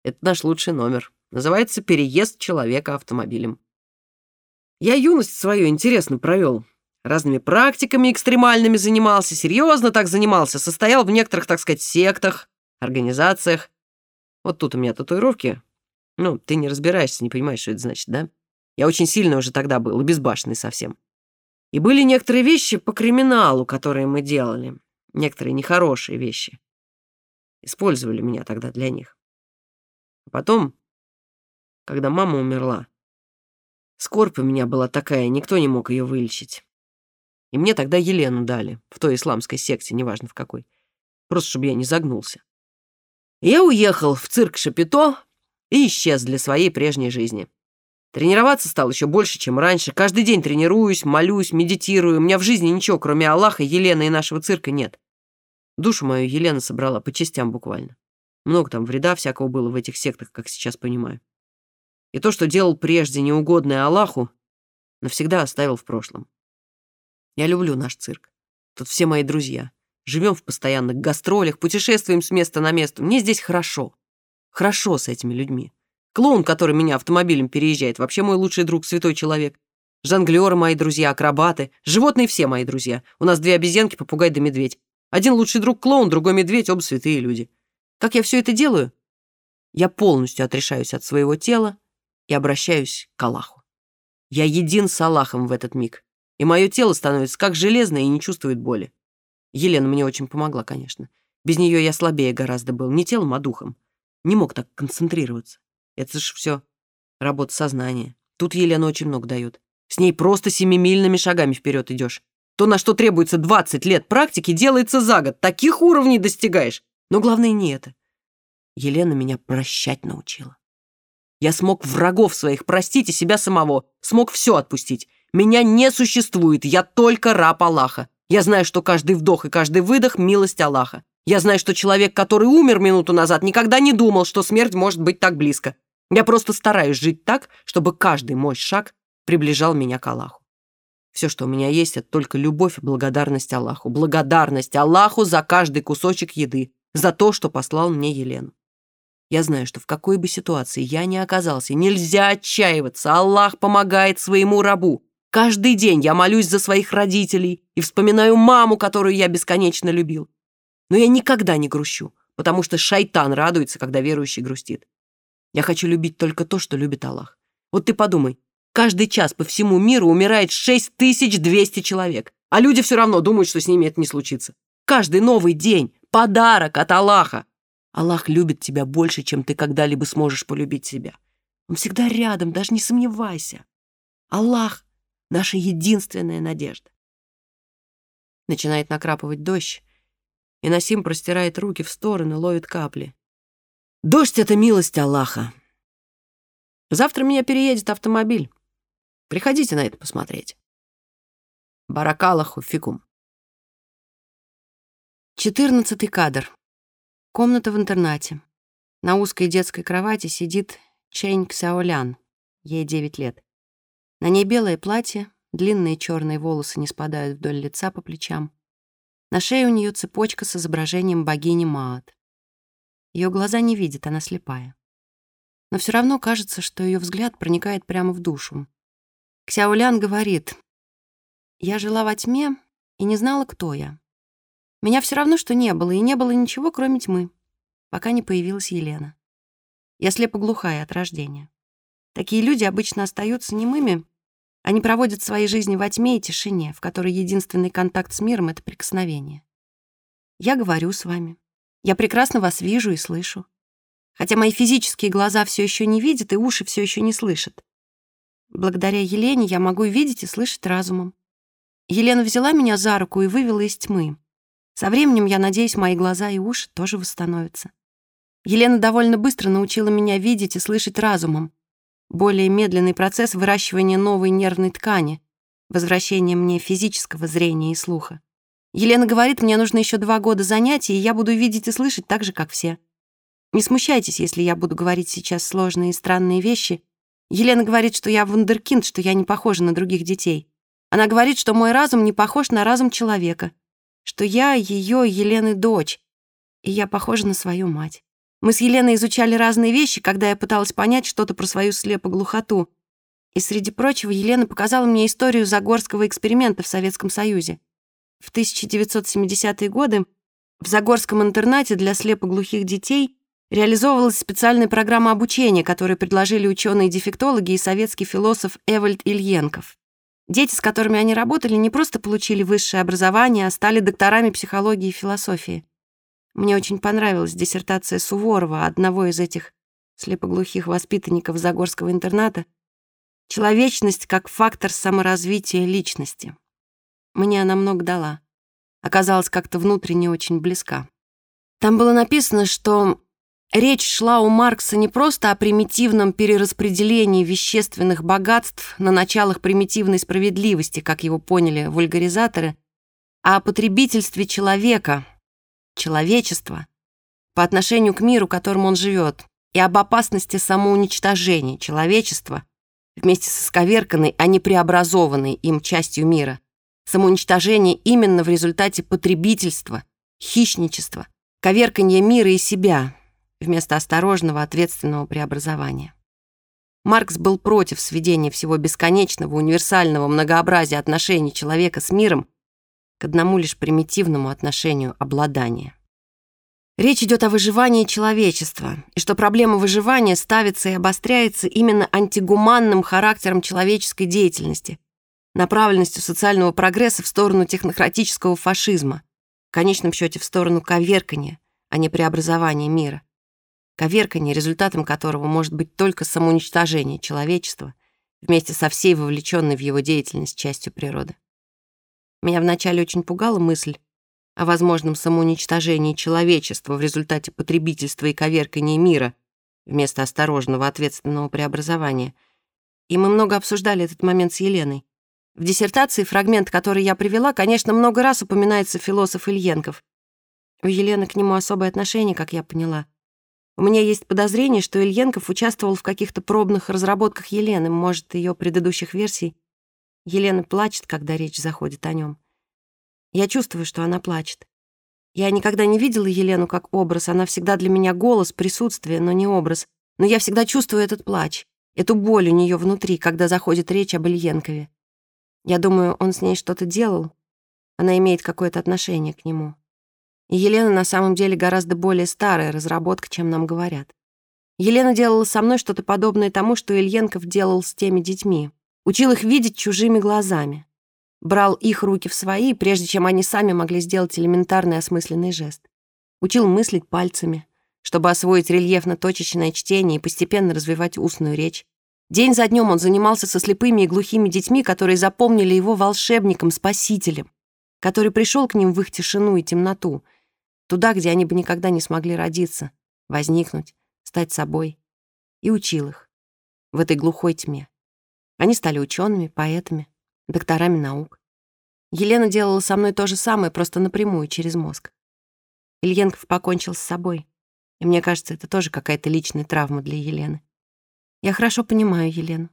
Это наш лучший номер. Называется «Переезд человека автомобилем». Я юность свою интересно провел. Разными практиками экстремальными занимался, серьезно так занимался, состоял в некоторых, так сказать, сектах, организациях. Вот тут у меня татуировки. Ну, ты не разбираешься, не понимаешь, что это значит, да? Я очень сильно уже тогда был, безбашенный совсем. И были некоторые вещи по криминалу, которые мы делали некоторые нехорошие вещи. Использовали меня тогда для них. А потом, когда мама умерла, скорбь у меня была такая, никто не мог ее вылечить. И мне тогда Елену дали, в той исламской секте, неважно в какой. Просто чтобы я не загнулся. Я уехал в цирк Шапито и исчез для своей прежней жизни. Тренироваться стал еще больше, чем раньше. Каждый день тренируюсь, молюсь, медитирую. У меня в жизни ничего, кроме Аллаха, Елены и нашего цирка, нет. Душу мою Елена собрала по частям буквально. Много там вреда всякого было в этих сектах, как сейчас понимаю. И то, что делал прежде неугодное Аллаху, навсегда оставил в прошлом. Я люблю наш цирк. Тут все мои друзья. Живем в постоянных гастролях, путешествуем с места на место. Мне здесь хорошо. Хорошо с этими людьми. Клоун, который меня автомобилем переезжает, вообще мой лучший друг, святой человек. Жонглеры мои друзья, акробаты. Животные все мои друзья. У нас две обезьянки, попугай да медведь. Один лучший друг клоун, другой медведь, оба святые люди. Как я все это делаю? Я полностью отрешаюсь от своего тела и обращаюсь к Аллаху. Я един с Аллахом в этот миг, и мое тело становится как железное и не чувствует боли. Елена мне очень помогла, конечно. Без нее я слабее гораздо был, не телом, а духом. Не мог так концентрироваться. Это же все работа сознания. Тут Елена очень много дает. С ней просто семимильными шагами вперед идешь. То, на что требуется 20 лет практики, делается за год. Таких уровней достигаешь. Но главное не это. Елена меня прощать научила. Я смог врагов своих простить и себя самого. Смог все отпустить. Меня не существует. Я только раб Аллаха. Я знаю, что каждый вдох и каждый выдох — милость Аллаха. Я знаю, что человек, который умер минуту назад, никогда не думал, что смерть может быть так близко. Я просто стараюсь жить так, чтобы каждый мой шаг приближал меня к Аллаху. Все, что у меня есть, это только любовь и благодарность Аллаху. Благодарность Аллаху за каждый кусочек еды, за то, что послал мне Елену. Я знаю, что в какой бы ситуации я ни оказался, нельзя отчаиваться. Аллах помогает своему рабу. Каждый день я молюсь за своих родителей и вспоминаю маму, которую я бесконечно любил. Но я никогда не грущу, потому что шайтан радуется, когда верующий грустит. Я хочу любить только то, что любит Аллах. Вот ты подумай, каждый час по всему миру умирает 6200 человек, а люди все равно думают, что с ними это не случится. Каждый новый день — подарок от Аллаха. Аллах любит тебя больше, чем ты когда-либо сможешь полюбить себя. Он всегда рядом, даже не сомневайся. Аллах — наша единственная надежда. Начинает накрапывать дождь, и Насим простирает руки в стороны, ловит капли. Дождь — это милость Аллаха. Завтра меня переедет автомобиль. Приходите на это посмотреть. Баракалаху фикум. Четырнадцатый кадр. Комната в интернате. На узкой детской кровати сидит Чэнь Ксяолян. Ей девять лет. На ней белое платье, длинные черные волосы не спадают вдоль лица по плечам. На шее у нее цепочка с изображением богини Маат. Ее глаза не видят, она слепая. Но все равно кажется, что ее взгляд проникает прямо в душу. Ксяолян говорит, «Я жила во тьме и не знала, кто я. Меня все равно, что не было, и не было ничего, кроме тьмы, пока не появилась Елена. Я слепо-глухая от рождения. Такие люди обычно остаются немыми, они проводят свои жизни во тьме и тишине, в которой единственный контакт с миром — это прикосновение. Я говорю с вами. Я прекрасно вас вижу и слышу. Хотя мои физические глаза все еще не видят и уши все еще не слышат. Благодаря Елене я могу видеть и слышать разумом. Елена взяла меня за руку и вывела из тьмы. Со временем, я надеюсь, мои глаза и уши тоже восстановятся. Елена довольно быстро научила меня видеть и слышать разумом, более медленный процесс выращивания новой нервной ткани, возвращение мне физического зрения и слуха. Елена говорит, мне нужно еще два года занятий, и я буду видеть и слышать так же, как все. Не смущайтесь, если я буду говорить сейчас сложные и странные вещи. Елена говорит, что я вундеркинд, что я не похожа на других детей. Она говорит, что мой разум не похож на разум человека, что я ее, Елены, дочь, и я похожа на свою мать. Мы с Еленой изучали разные вещи, когда я пыталась понять что-то про свою слепоглухоту. И, среди прочего, Елена показала мне историю Загорского эксперимента в Советском Союзе. В 1970-е годы в Загорском интернате для слепоглухих детей реализовывалась специальная программа обучения, которую предложили ученые-дефектологи и советский философ Эвальд Ильенков. Дети, с которыми они работали, не просто получили высшее образование, а стали докторами психологии и философии. Мне очень понравилась диссертация Суворова, одного из этих слепоглухих воспитанников Загорского интерната, «Человечность как фактор саморазвития личности». Мне она много дала. Оказалась как-то внутренне очень близка. Там было написано, что речь шла у Маркса не просто о примитивном перераспределении вещественных богатств на началах примитивной справедливости, как его поняли вульгаризаторы, а о потребительстве человека, человечества по отношению к миру, которым он живет, и об опасности самоуничтожения человечества вместе со сковерканной, а не преобразованной им частью мира. Самоуничтожение именно в результате потребительства, хищничества, коверканья мира и себя вместо осторожного, ответственного преобразования. Маркс был против сведения всего бесконечного, универсального многообразия отношений человека с миром к одному лишь примитивному отношению обладания. Речь идет о выживании человечества, и что проблема выживания ставится и обостряется именно антигуманным характером человеческой деятельности, направленностью социального прогресса в сторону технократического фашизма, в конечном счете в сторону коверкания, а не преобразования мира. Коверкание, результатом которого может быть только самоуничтожение человечества вместе со всей вовлеченной в его деятельность частью природы. Меня вначале очень пугала мысль о возможном самоуничтожении человечества в результате потребительства и коверкания мира вместо осторожного ответственного преобразования. И мы много обсуждали этот момент с Еленой. В диссертации фрагмент, который я привела, конечно, много раз упоминается философ Ильенков. У Елены к нему особое отношение, как я поняла. У меня есть подозрение, что Ильенков участвовал в каких-то пробных разработках Елены, может, ее предыдущих версий, Елена плачет, когда речь заходит о нем. Я чувствую, что она плачет. Я никогда не видела Елену как образ, она всегда для меня голос, присутствие, но не образ. Но я всегда чувствую этот плач, эту боль у нее внутри, когда заходит речь об Ильенкове. Я думаю, он с ней что-то делал, она имеет какое-то отношение к нему. И Елена на самом деле гораздо более старая разработка, чем нам говорят. Елена делала со мной что-то подобное тому, что Ильенков делал с теми детьми. Учил их видеть чужими глазами. Брал их руки в свои, прежде чем они сами могли сделать элементарный осмысленный жест. Учил мыслить пальцами, чтобы освоить рельефно-точечное чтение и постепенно развивать устную речь. День за днем он занимался со слепыми и глухими детьми, которые запомнили его волшебником-спасителем, который пришел к ним в их тишину и темноту, туда, где они бы никогда не смогли родиться, возникнуть, стать собой, и учил их в этой глухой тьме. Они стали учеными, поэтами, докторами наук. Елена делала со мной то же самое, просто напрямую, через мозг. Ильенков покончил с собой. И мне кажется, это тоже какая-то личная травма для Елены. Я хорошо понимаю Елену.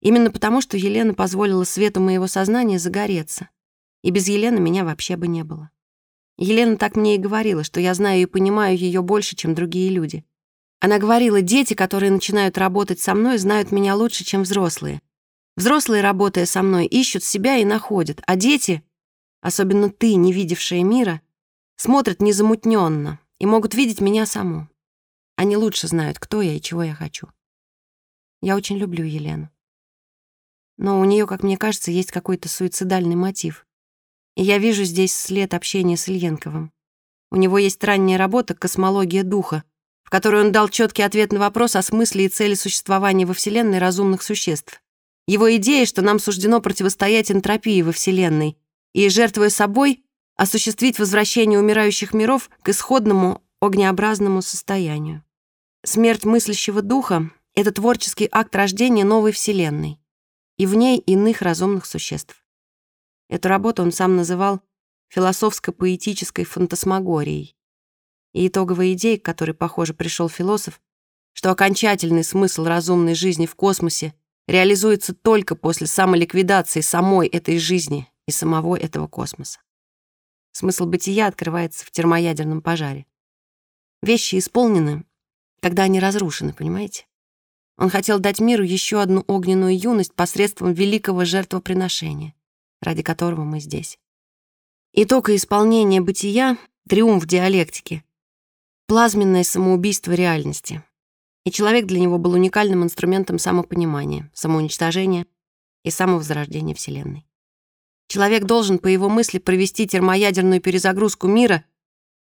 Именно потому, что Елена позволила свету моего сознания загореться. И без Елены меня вообще бы не было. Елена так мне и говорила, что я знаю и понимаю ее больше, чем другие люди. Она говорила, дети, которые начинают работать со мной, знают меня лучше, чем взрослые. Взрослые, работая со мной, ищут себя и находят, а дети, особенно ты, не видевшая мира, смотрят незамутненно и могут видеть меня саму. Они лучше знают, кто я и чего я хочу. Я очень люблю Елену. Но у нее, как мне кажется, есть какой-то суицидальный мотив. И я вижу здесь след общения с Ильенковым. У него есть ранняя работа «Космология духа», в которой он дал четкий ответ на вопрос о смысле и цели существования во Вселенной разумных существ. Его идея, что нам суждено противостоять энтропии во Вселенной и, жертвуя собой, осуществить возвращение умирающих миров к исходному огнеобразному состоянию. Смерть мыслящего духа — это творческий акт рождения новой Вселенной и в ней иных разумных существ. Эту работу он сам называл философско-поэтической фантасмагорией. И итоговая идея, к которой, похоже, пришел философ, что окончательный смысл разумной жизни в космосе реализуется только после самоликвидации самой этой жизни и самого этого космоса. Смысл бытия открывается в термоядерном пожаре. Вещи исполнены, когда они разрушены, понимаете? Он хотел дать миру еще одну огненную юность посредством великого жертвоприношения, ради которого мы здесь. Итог и исполнение бытия — триумф диалектики, плазменное самоубийство реальности. И человек для него был уникальным инструментом самопонимания, самоуничтожения и самовозрождения Вселенной. Человек должен, по его мысли, провести термоядерную перезагрузку мира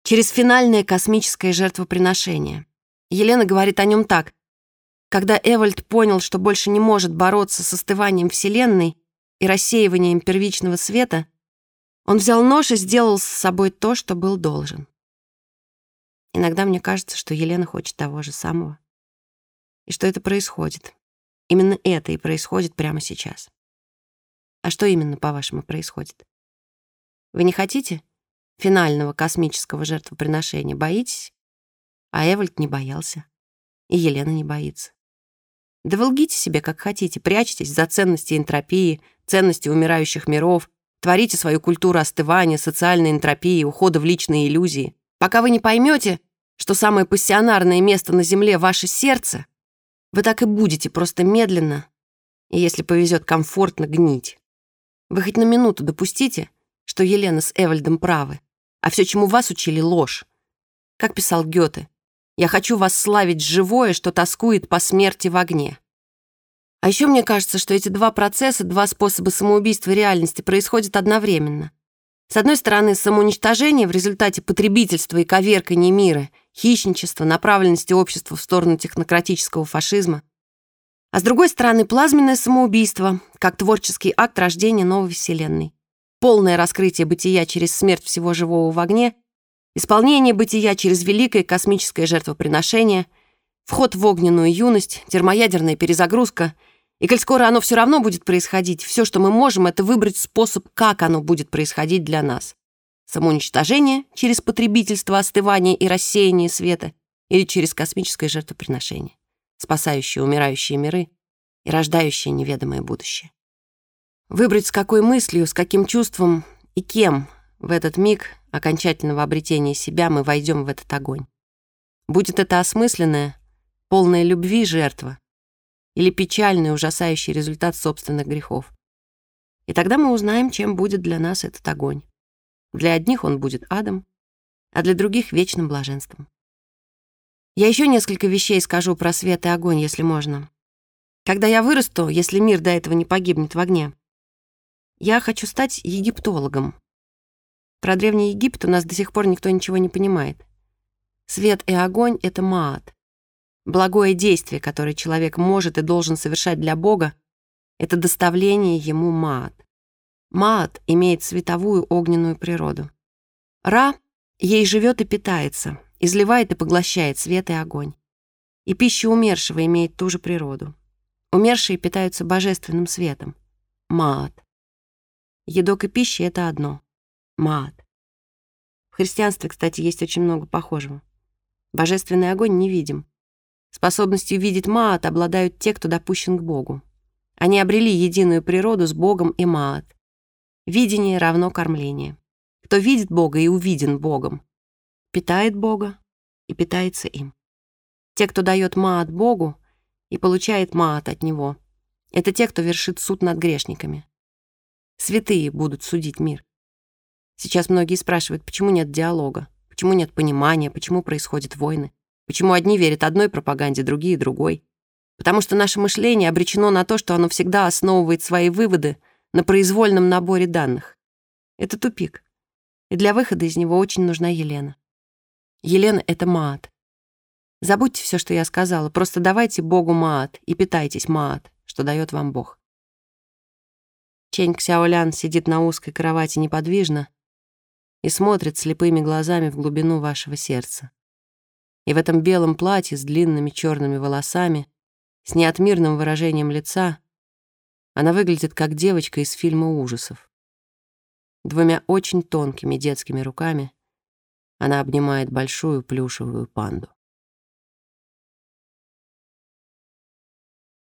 через финальное космическое жертвоприношение. Елена говорит о нем так. Когда Эвальд понял, что больше не может бороться с остыванием Вселенной и рассеиванием первичного света, он взял нож и сделал с собой то, что был должен. Иногда мне кажется, что Елена хочет того же самого. И что это происходит. Именно это и происходит прямо сейчас. А что именно, по-вашему, происходит? Вы не хотите финального космического жертвоприношения? Боитесь? А Эвальд не боялся. И Елена не боится. Да вы лгите себе, как хотите, прячьтесь за ценности энтропии, ценности умирающих миров, творите свою культуру остывания, социальной энтропии, ухода в личные иллюзии. Пока вы не поймете, что самое пассионарное место на Земле — ваше сердце, вы так и будете просто медленно и, если повезет, комфортно гнить. Вы хоть на минуту допустите, что Елена с Эвальдом правы, а все, чему вас учили, — ложь. Как писал Гёте, «Я хочу вас славить живое, что тоскует по смерти в огне». А еще мне кажется, что эти два процесса, два способа самоубийства реальности происходят одновременно. С одной стороны, самоуничтожение в результате потребительства и коверкания мира, хищничества, направленности общества в сторону технократического фашизма. А с другой стороны, плазменное самоубийство, как творческий акт рождения новой вселенной. Полное раскрытие бытия через смерть всего живого в огне, исполнение бытия через великое космическое жертвоприношение, вход в огненную юность, термоядерная перезагрузка — и коль скоро оно все равно будет происходить, все, что мы можем, это выбрать способ, как оно будет происходить для нас. Самоуничтожение через потребительство, остывание и рассеяние света или через космическое жертвоприношение, спасающее умирающие миры и рождающее неведомое будущее. Выбрать с какой мыслью, с каким чувством и кем в этот миг окончательного обретения себя мы войдем в этот огонь. Будет это осмысленная, полная любви жертва или печальный, ужасающий результат собственных грехов. И тогда мы узнаем, чем будет для нас этот огонь. Для одних он будет адом, а для других — вечным блаженством. Я еще несколько вещей скажу про свет и огонь, если можно. Когда я вырасту, если мир до этого не погибнет в огне, я хочу стать египтологом. Про Древний Египет у нас до сих пор никто ничего не понимает. Свет и огонь — это маат. Благое действие, которое человек может и должен совершать для Бога, это доставление ему маат. Маат имеет световую огненную природу. Ра ей живет и питается, изливает и поглощает свет и огонь. И пища умершего имеет ту же природу. Умершие питаются божественным светом. Маат. Едок и пища — это одно. Маат. В христианстве, кстати, есть очень много похожего. Божественный огонь не видим. Способностью видеть маат обладают те, кто допущен к Богу. Они обрели единую природу с Богом и Маат. Видение равно кормление. Кто видит Бога и увиден Богом, питает Бога и питается им. Те, кто дает Маат Богу и получает Маат от Него, это те, кто вершит суд над грешниками. Святые будут судить мир. Сейчас многие спрашивают, почему нет диалога, почему нет понимания, почему происходят войны, почему одни верят одной пропаганде, другие — другой. Потому что наше мышление обречено на то, что оно всегда основывает свои выводы на произвольном наборе данных. Это тупик. И для выхода из него очень нужна Елена. Елена — это Маат. Забудьте все, что я сказала, просто давайте Богу Маат и питайтесь Маат, что дает вам Бог. Чень Ксяолян сидит на узкой кровати неподвижно и смотрит слепыми глазами в глубину вашего сердца. И в этом белом платье с длинными черными волосами, с неотмирным выражением лица, она выглядит как девочка из фильма ужасов. Двумя очень тонкими детскими руками она обнимает большую плюшевую панду.